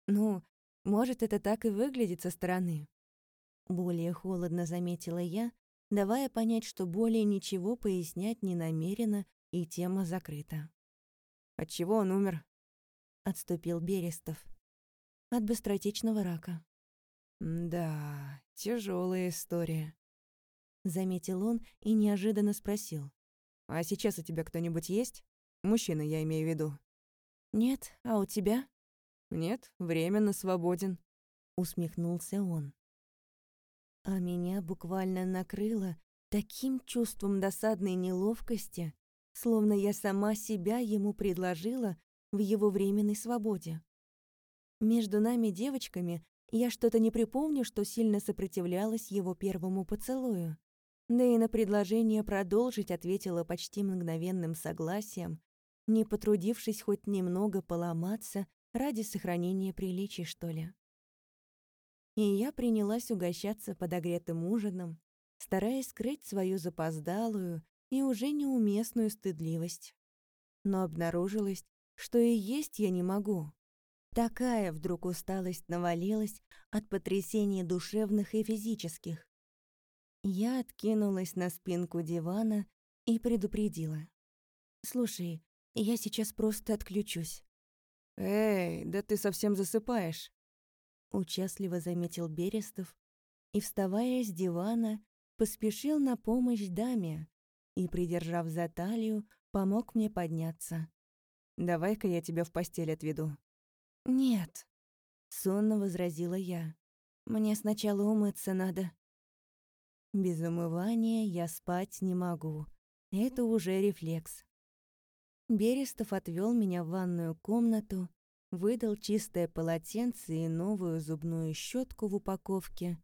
Speaker 2: «Ну, может, это так и выглядит со стороны?» Более холодно заметила я, давая понять, что более ничего пояснять не намерена и тема закрыта.
Speaker 1: «Отчего он умер?»
Speaker 2: — отступил Берестов. «От быстротечного рака».
Speaker 1: «Да, тяжелая история», —
Speaker 2: заметил он и неожиданно спросил.
Speaker 1: «А сейчас у тебя кто-нибудь есть? Мужчина, я имею в виду».
Speaker 2: «Нет, а у тебя?»
Speaker 1: «Нет, временно свободен», —
Speaker 2: усмехнулся он. А меня буквально накрыло таким чувством досадной неловкости, словно я сама себя ему предложила в его временной свободе. Между нами девочками я что-то не припомню, что сильно сопротивлялась его первому поцелую. Да и на предложение продолжить ответила почти мгновенным согласием, не потрудившись хоть немного поломаться ради сохранения приличий, что ли и я принялась угощаться подогретым ужином, стараясь скрыть свою запоздалую и уже неуместную стыдливость. Но обнаружилось, что и есть я не могу. Такая вдруг усталость навалилась от потрясений душевных и физических. Я откинулась на спинку дивана и предупредила. «Слушай, я сейчас просто отключусь».
Speaker 1: «Эй, да ты совсем засыпаешь»
Speaker 2: участливо заметил Берестов и, вставая с дивана, поспешил на помощь даме и, придержав за талию, помог мне подняться.
Speaker 1: «Давай-ка я тебя в постель отведу».
Speaker 2: «Нет», — сонно возразила я. «Мне сначала умыться надо». Без умывания я спать не могу. Это уже рефлекс. Берестов отвел меня в ванную комнату, выдал чистое полотенце и новую зубную щетку в упаковке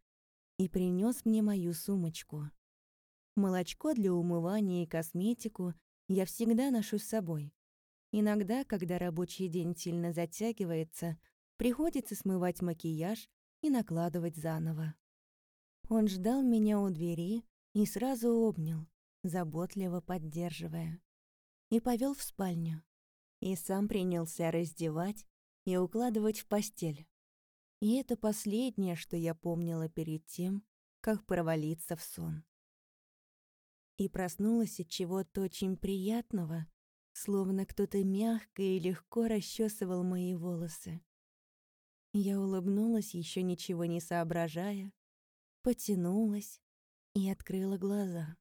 Speaker 2: и принес мне мою сумочку. Молочко для умывания и косметику я всегда ношу с собой. Иногда, когда рабочий день сильно затягивается, приходится смывать макияж и накладывать заново. Он ждал меня у двери и сразу обнял, заботливо поддерживая. И повел в спальню. И сам принялся раздевать и укладывать в постель. И это последнее, что я помнила перед тем, как провалиться в сон. И проснулась от чего-то очень приятного, словно кто-то мягко и легко расчесывал мои волосы. Я улыбнулась, еще ничего не соображая, потянулась и открыла глаза.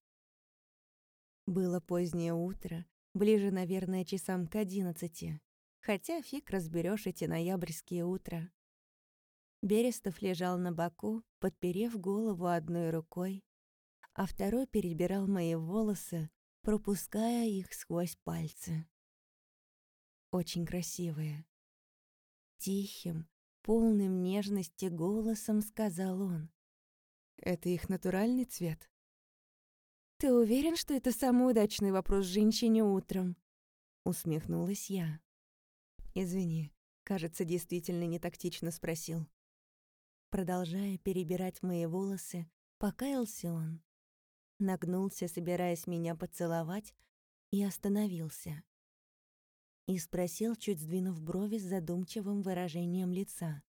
Speaker 2: Было позднее утро, ближе, наверное, часам к одиннадцати хотя фиг разберешь эти ноябрьские утра. Берестов лежал на боку, подперев голову одной рукой, а второй перебирал мои волосы, пропуская их сквозь пальцы. Очень красивые. Тихим, полным нежности голосом сказал он.
Speaker 1: «Это их натуральный цвет?»
Speaker 2: «Ты уверен, что это самый удачный вопрос женщине утром?» Усмехнулась я.
Speaker 1: «Извини, кажется, действительно не тактично спросил».
Speaker 2: Продолжая перебирать мои волосы, покаялся он. Нагнулся, собираясь меня поцеловать, и остановился. И спросил, чуть сдвинув брови с задумчивым выражением лица.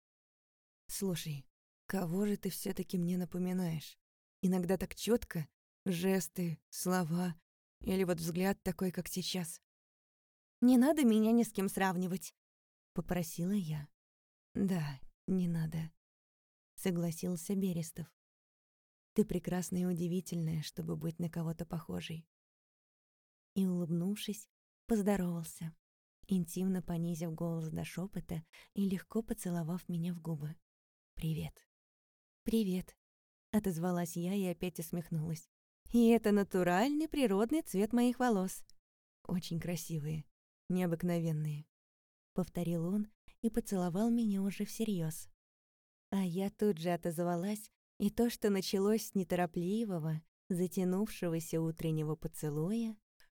Speaker 1: «Слушай, кого же ты все таки мне напоминаешь? Иногда так четко, жесты, слова, или вот взгляд такой, как сейчас.
Speaker 2: Не надо меня ни с кем сравнивать», — попросила я.
Speaker 1: «Да, не надо», — согласился Берестов. «Ты прекрасная и удивительная, чтобы быть на кого-то похожей».
Speaker 2: И, улыбнувшись, поздоровался, интимно понизив голос до шепота и легко поцеловав меня в губы. «Привет».
Speaker 1: «Привет», — отозвалась я и опять усмехнулась.
Speaker 2: «И это натуральный природный цвет моих волос».
Speaker 1: «Очень красивые», необыкновенные», —
Speaker 2: повторил он и поцеловал меня уже всерьез. А я тут же отозвалась, и то, что началось с неторопливого, затянувшегося утреннего поцелуя,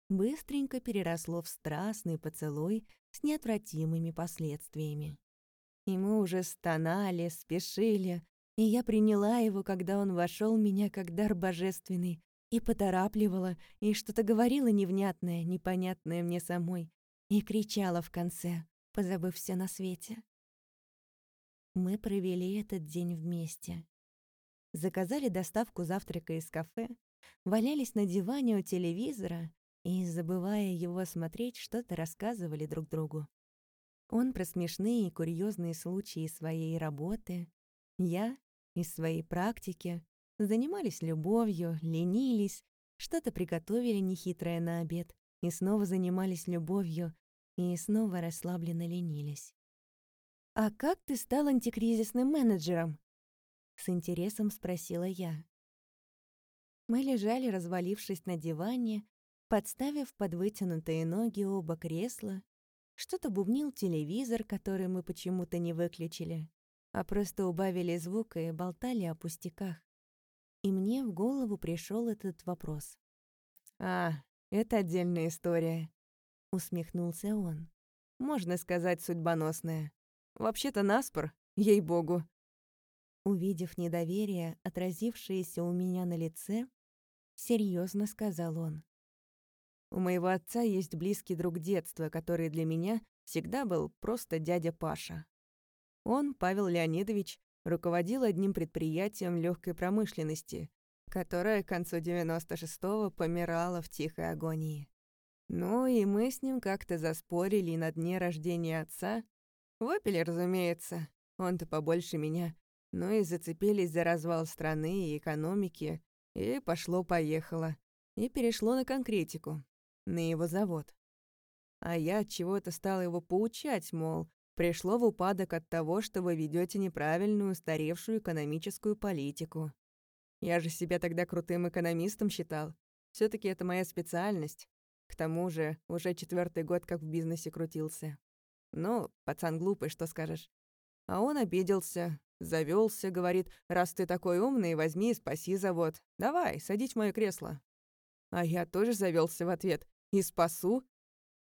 Speaker 2: быстренько переросло в страстный поцелуй с неотвратимыми последствиями. И мы уже стонали, спешили, и я приняла его, когда он вошел меня как дар божественный, и поторапливала, и что-то говорила невнятное, непонятное мне самой, и кричала в конце, позабыв все на свете. Мы провели этот день вместе. Заказали доставку завтрака из кафе, валялись на диване у телевизора и, забывая его смотреть, что-то рассказывали друг другу. Он про смешные и курьезные случаи своей работы, я из своей практики, занимались любовью, ленились, что-то приготовили нехитрое на обед и снова занимались любовью, и снова расслабленно ленились. «А как ты стал антикризисным менеджером?» С интересом спросила я. Мы лежали, развалившись на диване, подставив под вытянутые ноги оба кресла. Что-то бубнил телевизор, который мы почему-то не выключили, а просто убавили звук и болтали о пустяках. И мне в голову пришел этот вопрос.
Speaker 1: «А, это отдельная история», — усмехнулся он. «Можно сказать, судьбоносная. Вообще-то наспор, ей-богу».
Speaker 2: Увидев недоверие, отразившееся у меня на лице, серьезно сказал он.
Speaker 1: У моего отца есть близкий друг детства, который для меня всегда был просто дядя Паша. Он, Павел Леонидович, руководил одним предприятием легкой промышленности, которое к концу 96-го помирало в тихой агонии. Ну и мы с ним как-то заспорили на дне рождения отца. Выпили, разумеется, он-то побольше меня. Ну и зацепились за развал страны и экономики, и пошло-поехало. И перешло на конкретику, на его завод. А я от чего-то стала его поучать, мол, пришло в упадок от того, что вы ведете неправильную, устаревшую экономическую политику. Я же себя тогда крутым экономистом считал. все таки это моя специальность. К тому же, уже четвертый год как в бизнесе крутился. Ну, пацан глупый, что скажешь. А он обиделся, завелся, говорит, раз ты такой умный, возьми и спаси завод. Давай, садись в моё кресло. А я тоже завелся в ответ. И спасу.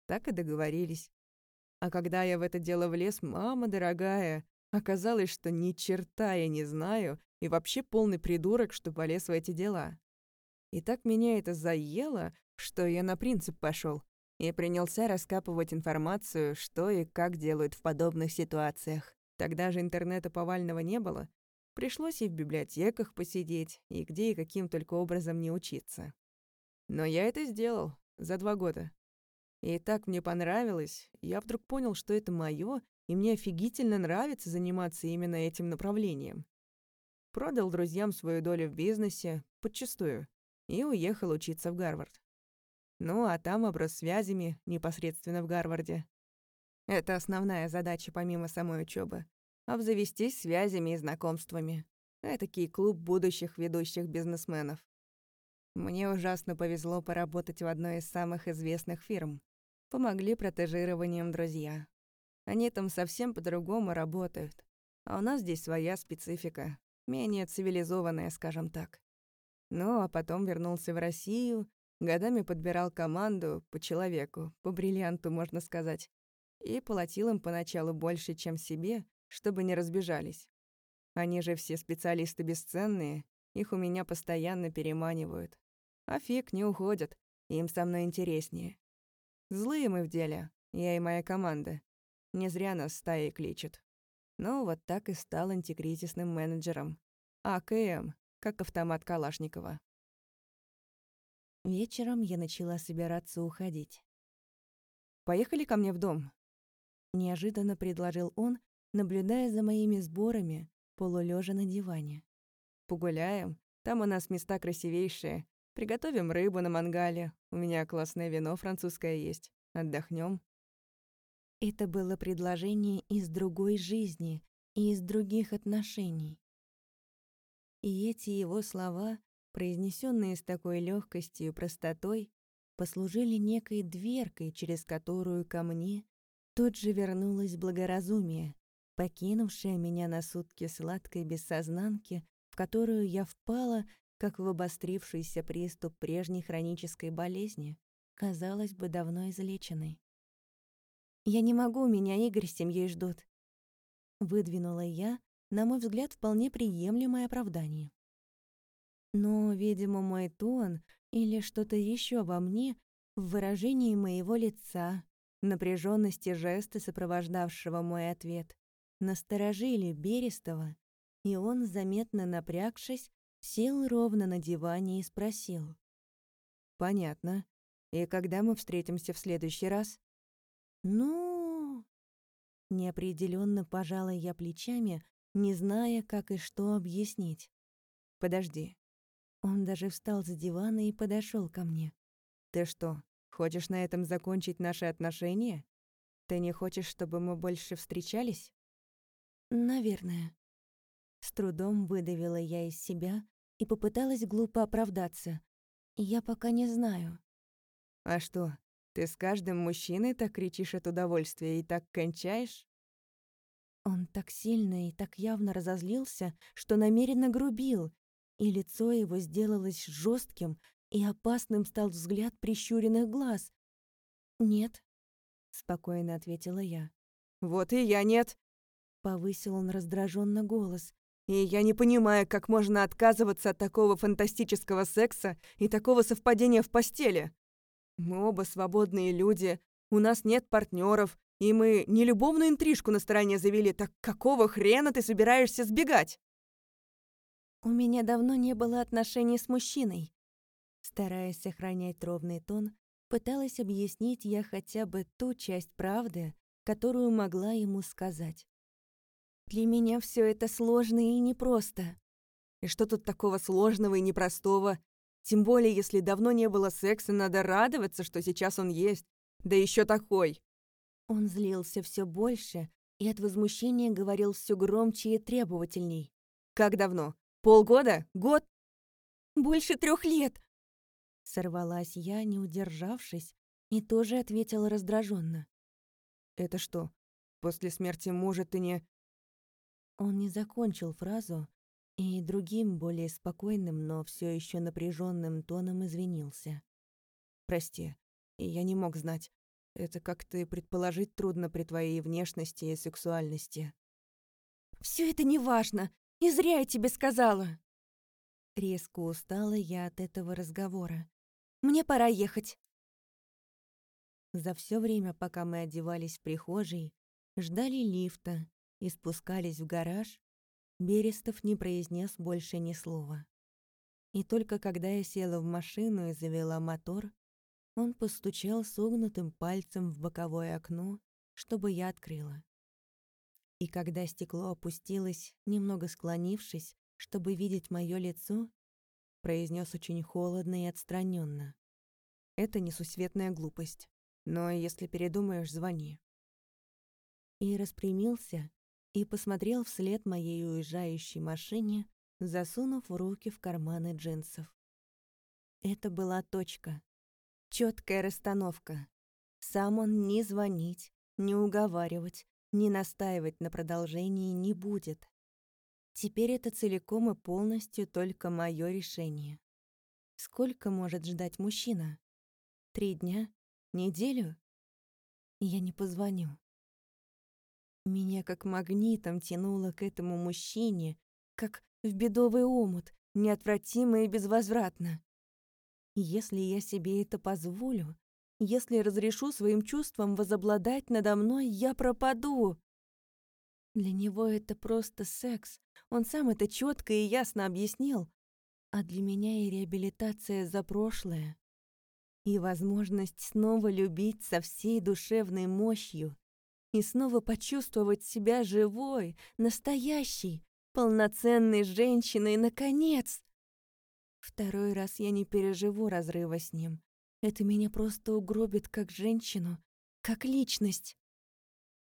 Speaker 1: Так и договорились. А когда я в это дело влез, мама дорогая, оказалось, что ни черта я не знаю и вообще полный придурок, что полез в эти дела. И так меня это заело, что я на принцип пошел и принялся раскапывать информацию, что и как делают в подобных ситуациях. Тогда же интернета повального не было. Пришлось и в библиотеках посидеть, и где и каким только образом не учиться. Но я это сделал за два года. И так мне понравилось, я вдруг понял, что это моё, и мне офигительно нравится заниматься именно этим направлением. Продал друзьям свою долю в бизнесе, подчистую, и уехал учиться в Гарвард. Ну, а там оброс связями непосредственно в Гарварде. Это основная задача помимо самой учебы. Обзавестись связями и знакомствами. Этакий клуб будущих ведущих бизнесменов. Мне ужасно повезло поработать в одной из самых известных фирм. Помогли протежированием друзья. Они там совсем по-другому работают. А у нас здесь своя специфика. Менее цивилизованная, скажем так. Ну, а потом вернулся в Россию, годами подбирал команду по человеку, по бриллианту, можно сказать и платил им поначалу больше, чем себе, чтобы не разбежались. Они же все специалисты бесценные, их у меня постоянно переманивают. А фиг не уходят, им со мной интереснее. Злые мы в деле, я и моя команда. Не зря нас стаи кличут. Ну, вот так и стал антикризисным менеджером. АКМ, как автомат Калашникова.
Speaker 2: Вечером я начала собираться уходить.
Speaker 1: «Поехали ко мне в дом.
Speaker 2: Неожиданно предложил он, наблюдая за моими сборами, полулежа на диване.
Speaker 1: «Погуляем. Там у нас места красивейшие. Приготовим рыбу на мангале. У меня классное вино французское есть. Отдохнем.
Speaker 2: Это было предложение из другой жизни и из других отношений. И эти его слова, произнесенные с такой легкостью и простотой, послужили некой дверкой, через которую ко мне Тут же вернулось благоразумие, покинувшее меня на сутки сладкой бессознанки, в которую я впала, как в обострившийся приступ прежней хронической болезни, казалось бы, давно излеченной. «Я не могу, меня Игорь с семьей ждут», — выдвинула я, на мой взгляд, вполне приемлемое оправдание. Но, видимо, мой тон или что-то еще во мне в выражении моего лица, Напряженности жеста, сопровождавшего мой ответ, насторожили Берестова, и он, заметно напрягшись, сел ровно на диване и спросил.
Speaker 1: «Понятно. И когда мы встретимся в следующий раз?»
Speaker 2: «Ну...» Неопределенно пожала я плечами, не зная, как и что объяснить.
Speaker 1: «Подожди».
Speaker 2: Он даже встал с дивана и подошел ко мне.
Speaker 1: «Ты что, Хочешь на этом закончить наши отношения? Ты не хочешь, чтобы мы больше встречались?
Speaker 2: Наверное. С трудом выдавила я из себя и попыталась глупо оправдаться. Я пока не знаю.
Speaker 1: «А что, ты с каждым мужчиной так кричишь от удовольствия и так кончаешь?»
Speaker 2: Он так сильно и так явно разозлился, что намеренно грубил, и лицо его сделалось жестким, и опасным стал взгляд прищуренных глаз. «Нет», — спокойно ответила я.
Speaker 1: «Вот и я нет», —
Speaker 2: повысил он раздраженно голос.
Speaker 1: И я не понимаю, как можно отказываться от такого фантастического секса и такого совпадения в постели. Мы оба свободные люди, у нас нет партнеров, и мы не любовную интрижку на стороне завели, так какого хрена ты собираешься сбегать?
Speaker 2: У меня давно не было отношений с мужчиной. Стараясь сохранять ровный тон, пыталась объяснить я хотя бы ту часть правды, которую могла ему сказать. Для меня все это сложно и непросто.
Speaker 1: И что тут такого сложного и непростого? Тем более, если давно не было секса, надо радоваться, что сейчас он есть. Да еще такой.
Speaker 2: Он злился все больше и от возмущения говорил все громче и требовательней.
Speaker 1: Как давно? Полгода? Год?
Speaker 2: Больше трех лет. Сорвалась я, не удержавшись, и тоже ответила раздраженно.
Speaker 1: Это что? После смерти мужа ты не...
Speaker 2: Он не закончил фразу и другим, более спокойным, но все еще напряженным тоном извинился.
Speaker 1: «Прости, я не мог знать. Это как-то и предположить трудно при твоей внешности и сексуальности».
Speaker 2: Все это не важно, и зря я тебе сказала!» Резко устала я от этого разговора. «Мне пора ехать!» За все время, пока мы одевались в прихожей, ждали лифта, и спускались в гараж, Берестов не произнес больше ни слова. И только когда я села в машину и завела мотор, он постучал согнутым пальцем в боковое окно, чтобы я открыла. И когда стекло опустилось, немного склонившись, чтобы видеть мое лицо, произнес очень холодно и отстраненно:
Speaker 1: «Это несусветная глупость. Но если передумаешь, звони».
Speaker 2: И распрямился, и посмотрел вслед моей уезжающей машине, засунув руки в карманы джинсов. Это была точка. Четкая расстановка. Сам он ни звонить, ни уговаривать, ни настаивать на продолжении не будет. Теперь это целиком и полностью только мое решение. Сколько может ждать мужчина? Три дня? Неделю? Я не позвоню. Меня как магнитом тянуло к этому мужчине, как в бедовый омут, неотвратимо и безвозвратно. Если я себе это позволю, если разрешу своим чувствам возобладать надо мной, я пропаду. Для него это просто секс. Он сам это четко и ясно объяснил. А для меня и реабилитация за прошлое. И возможность снова любить со всей душевной мощью и снова почувствовать себя живой, настоящей, полноценной женщиной, наконец. Второй раз я не переживу разрыва с ним. Это меня просто угробит как женщину, как личность.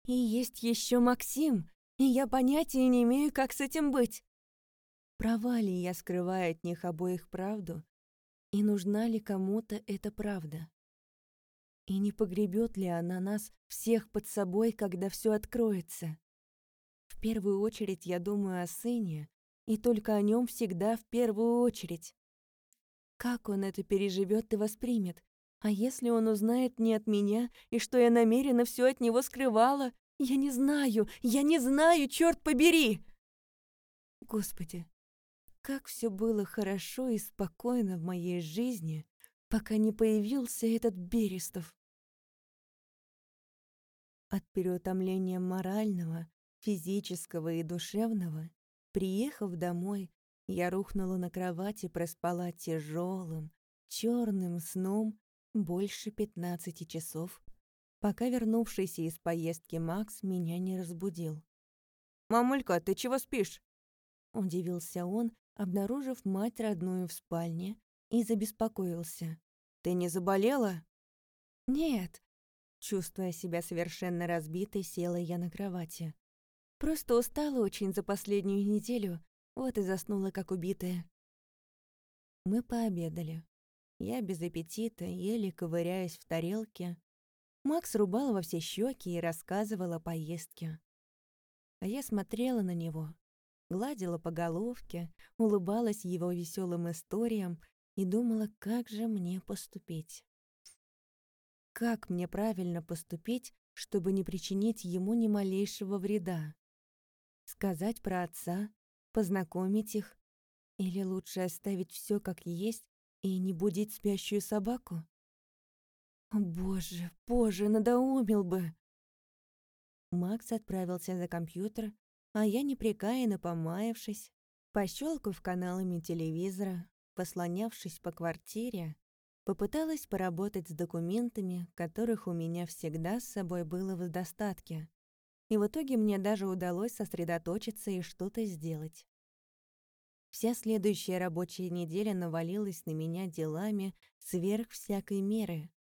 Speaker 2: И есть еще Максим, и я понятия не имею, как с этим быть. Права ли я скрываю от них обоих правду? И нужна ли кому-то эта правда? И не погребет ли она нас всех под собой, когда все откроется? В первую очередь я думаю о сыне, и только о нем всегда в первую очередь. Как он это переживет и воспримет? А если он узнает не от меня, и что я намеренно все от него скрывала? Я не знаю, я не знаю, черт побери! Господи, как все было хорошо и спокойно в моей жизни, пока не появился этот Берестов. От переутомления морального, физического и душевного, приехав домой, я рухнула на кровать и проспала тяжелым, черным сном больше пятнадцати часов, пока вернувшийся из поездки Макс меня не разбудил.
Speaker 1: «Мамулька, ты чего спишь?»
Speaker 2: Удивился он, обнаружив мать родную в спальне, и забеспокоился.
Speaker 1: «Ты не заболела?»
Speaker 2: «Нет, Чувствуя себя совершенно разбитой, села я на кровати. Просто устала очень за последнюю неделю, Вот и заснула, как убитая. Мы пообедали. Я без аппетита, еле ковыряясь в тарелке. Макс рубал во все щеки и рассказывал о поездке. А я смотрела на него, гладила по головке, улыбалась его веселым историям и думала, как же мне поступить. Как мне правильно поступить, чтобы не причинить ему ни малейшего вреда? Сказать про отца, познакомить их? Или лучше оставить все как есть и не будить спящую собаку? Боже, боже, надоумил бы! Макс отправился за компьютер, а я, непрекаянно помаявшись, пощелкав каналами телевизора, послонявшись по квартире, попыталась поработать с документами, которых у меня всегда с собой было в достатке. И в итоге мне даже удалось сосредоточиться и что-то сделать. Вся следующая рабочая неделя навалилась на меня делами сверх всякой меры,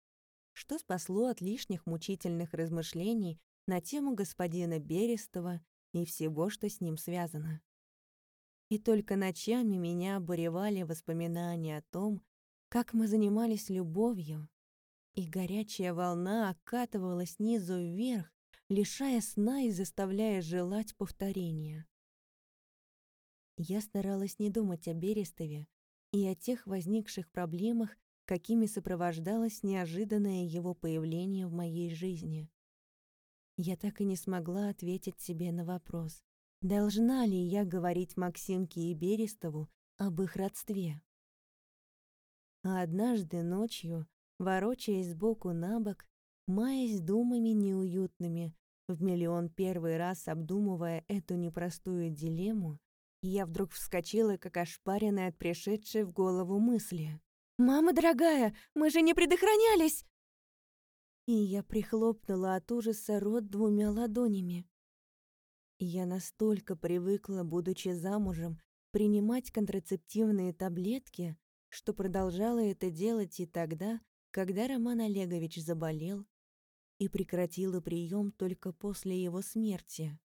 Speaker 2: что спасло от лишних мучительных размышлений на тему господина Берестова и всего, что с ним связано. И только ночами меня обуревали воспоминания о том, как мы занимались любовью, и горячая волна окатывала снизу вверх, лишая сна и заставляя желать повторения. Я старалась не думать о Берестове и о тех возникших проблемах, какими сопровождалось неожиданное его появление в моей жизни. Я так и не смогла ответить себе на вопрос, Должна ли я говорить Максимке и Берестову об их родстве? А однажды ночью, ворочаясь сбоку на бок, маясь думами неуютными, в миллион первый раз обдумывая эту непростую дилемму, я вдруг вскочила, как ошпаренная от пришедшей в голову мысли. «Мама дорогая, мы же не предохранялись!» И я прихлопнула от ужаса рот двумя ладонями. Я настолько привыкла, будучи замужем, принимать контрацептивные таблетки, что продолжала это делать и тогда, когда Роман Олегович заболел, и прекратила прием только после его смерти.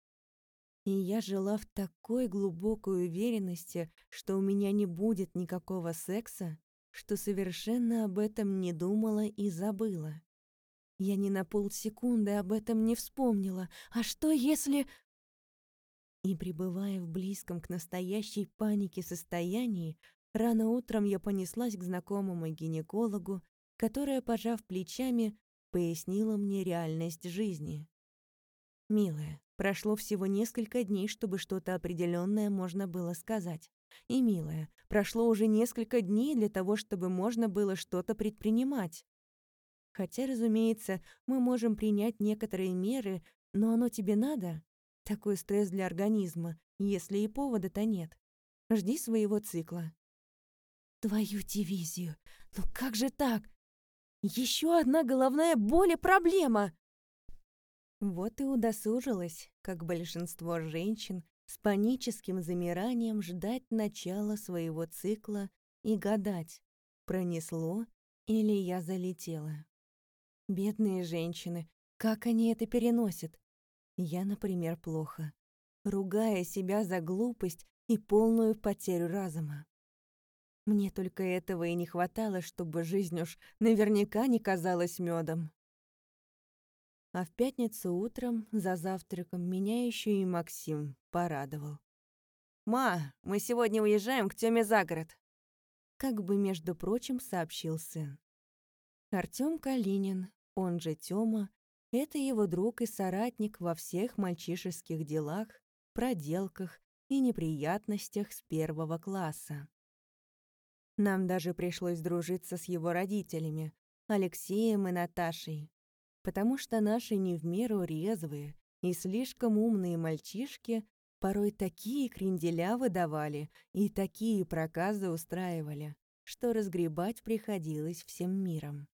Speaker 2: И я жила в такой глубокой уверенности, что у меня не будет никакого секса, что совершенно об этом не думала и забыла. Я ни на полсекунды об этом не вспомнила. А что если... И пребывая в близком к настоящей панике состоянии, рано утром я понеслась к знакомому гинекологу, которая, пожав плечами, пояснила мне реальность жизни. «Милая, прошло всего несколько дней, чтобы что-то определенное можно было сказать. И, милая, прошло уже несколько дней для того, чтобы можно было что-то предпринимать. Хотя, разумеется, мы можем принять некоторые меры, но оно тебе надо?» Такой стресс для организма, если и повода-то нет. Жди своего цикла. Твою дивизию. Ну как же так? Еще одна головная боль и проблема. Вот и удосужилась, как большинство женщин, с паническим замиранием ждать начала своего цикла и гадать, пронесло или я залетела. Бедные женщины, как они это переносят? Я, например, плохо, ругая себя за глупость и полную потерю разума. Мне только этого и не хватало, чтобы жизнь уж наверняка не казалась медом. А в пятницу утром за завтраком меня еще и Максим порадовал. «Ма, мы сегодня уезжаем к Тёме за город», как бы, между прочим, сообщил сын. Артём Калинин, он же Тёма, это его друг и соратник во всех мальчишеских делах, проделках и неприятностях с первого класса. Нам даже пришлось дружиться с его родителями, Алексеем и Наташей, потому что наши не в меру резвые и слишком умные мальчишки порой такие кренделя выдавали и такие проказы устраивали, что разгребать приходилось всем миром.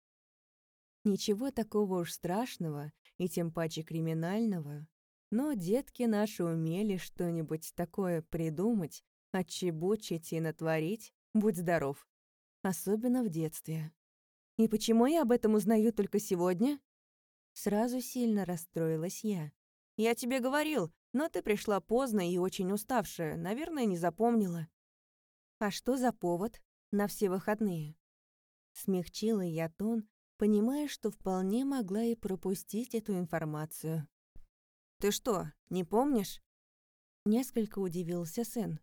Speaker 2: Ничего такого уж страшного и тем паче криминального. Но детки наши умели что-нибудь такое придумать, отчебучить и натворить, будь здоров. Особенно в детстве. И почему я об этом узнаю только сегодня? Сразу сильно расстроилась я. Я тебе говорил,
Speaker 1: Но ты пришла поздно и очень уставшая, наверное, не запомнила.
Speaker 2: А что за повод на все выходные? Смягчила я тон, понимая, что вполне могла и пропустить эту информацию.
Speaker 1: «Ты что, не помнишь?»
Speaker 2: Несколько удивился сын.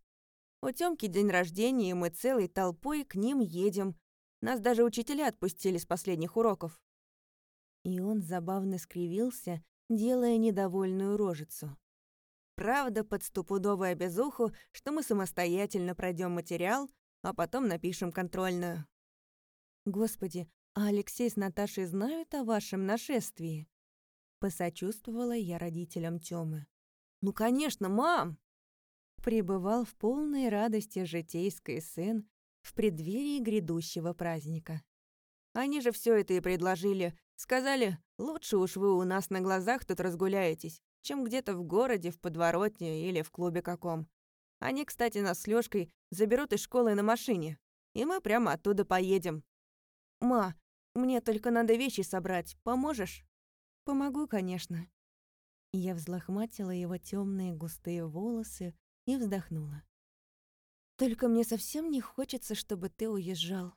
Speaker 1: «У Тёмки день рождения, и мы целой толпой к ним едем. Нас даже учителя отпустили с последних уроков».
Speaker 2: И он забавно скривился, делая недовольную рожицу.
Speaker 1: «Правда, под стопудовую обязуху, что мы самостоятельно пройдем материал, а потом напишем контрольную».
Speaker 2: «Господи, а Алексей с Наташей знают о вашем нашествии?» Посочувствовала я родителям Тёмы.
Speaker 1: «Ну, конечно, мам!»
Speaker 2: Пребывал в полной радости житейской сын в преддверии грядущего праздника.
Speaker 1: «Они же все это и предложили. Сказали, лучше уж вы у нас на глазах тут разгуляетесь, чем где-то в городе, в подворотне или в клубе каком. Они, кстати, нас с Лёшкой заберут из школы на машине, и мы прямо оттуда поедем. Ма, мне только надо вещи собрать, поможешь?»
Speaker 2: «Помогу, конечно». Я взлохматила его темные густые волосы и вздохнула. «Только мне совсем не хочется, чтобы ты уезжал.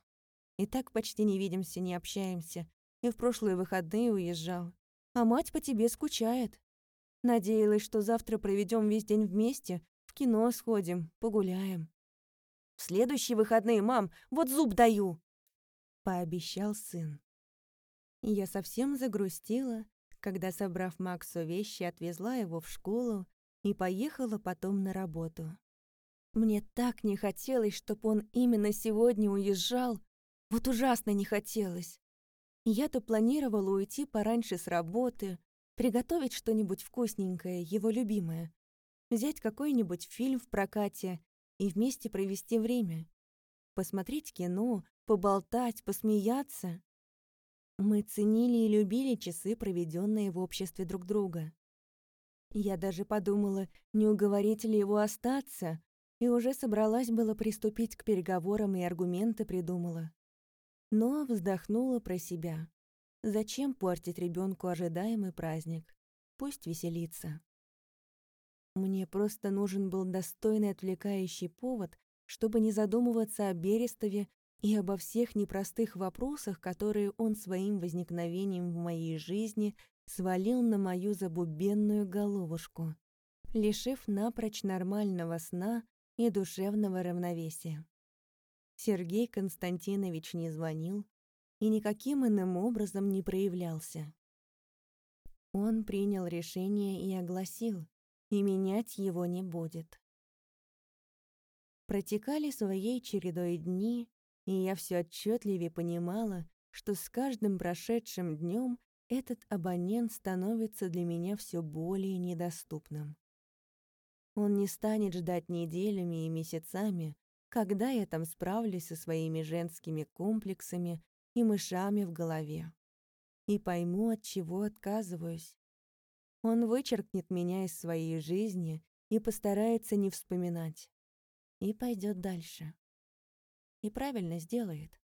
Speaker 2: И так почти не видимся, не общаемся. И в прошлые выходные уезжал. А мать по тебе скучает. Надеялась, что завтра проведем весь день вместе, в кино сходим, погуляем».
Speaker 1: «В следующие выходные, мам, вот зуб даю!»
Speaker 2: Пообещал сын. Я совсем загрустила, когда, собрав Максу вещи, отвезла его в школу и поехала потом на работу. Мне так не хотелось, чтобы он именно сегодня уезжал. Вот ужасно не хотелось. Я-то планировала уйти пораньше с работы, приготовить что-нибудь вкусненькое, его любимое, взять какой-нибудь фильм в прокате и вместе провести время. Посмотреть кино, поболтать, посмеяться. Мы ценили и любили часы, проведенные в обществе друг друга. Я даже подумала, не уговорить ли его остаться, и уже собралась было приступить к переговорам и аргументы придумала. Но вздохнула про себя. Зачем портить ребенку ожидаемый праздник? Пусть веселится. Мне просто нужен был достойный отвлекающий повод, чтобы не задумываться о Берестове и обо всех непростых вопросах, которые он своим возникновением в моей жизни свалил на мою забубенную головушку, лишив напрочь нормального сна и душевного равновесия. Сергей Константинович не звонил и никаким иным образом не проявлялся. Он принял решение и огласил, и менять его не будет. Протекали своей чередой дни, и я все отчетливее понимала, что с каждым прошедшим днем этот абонент становится для меня все более недоступным. Он не станет ждать неделями и месяцами, когда я там справлюсь со своими женскими комплексами и мышами в голове. И пойму, от чего отказываюсь. Он вычеркнет меня из своей жизни и постарается не вспоминать. И пойдет дальше и правильно сделает.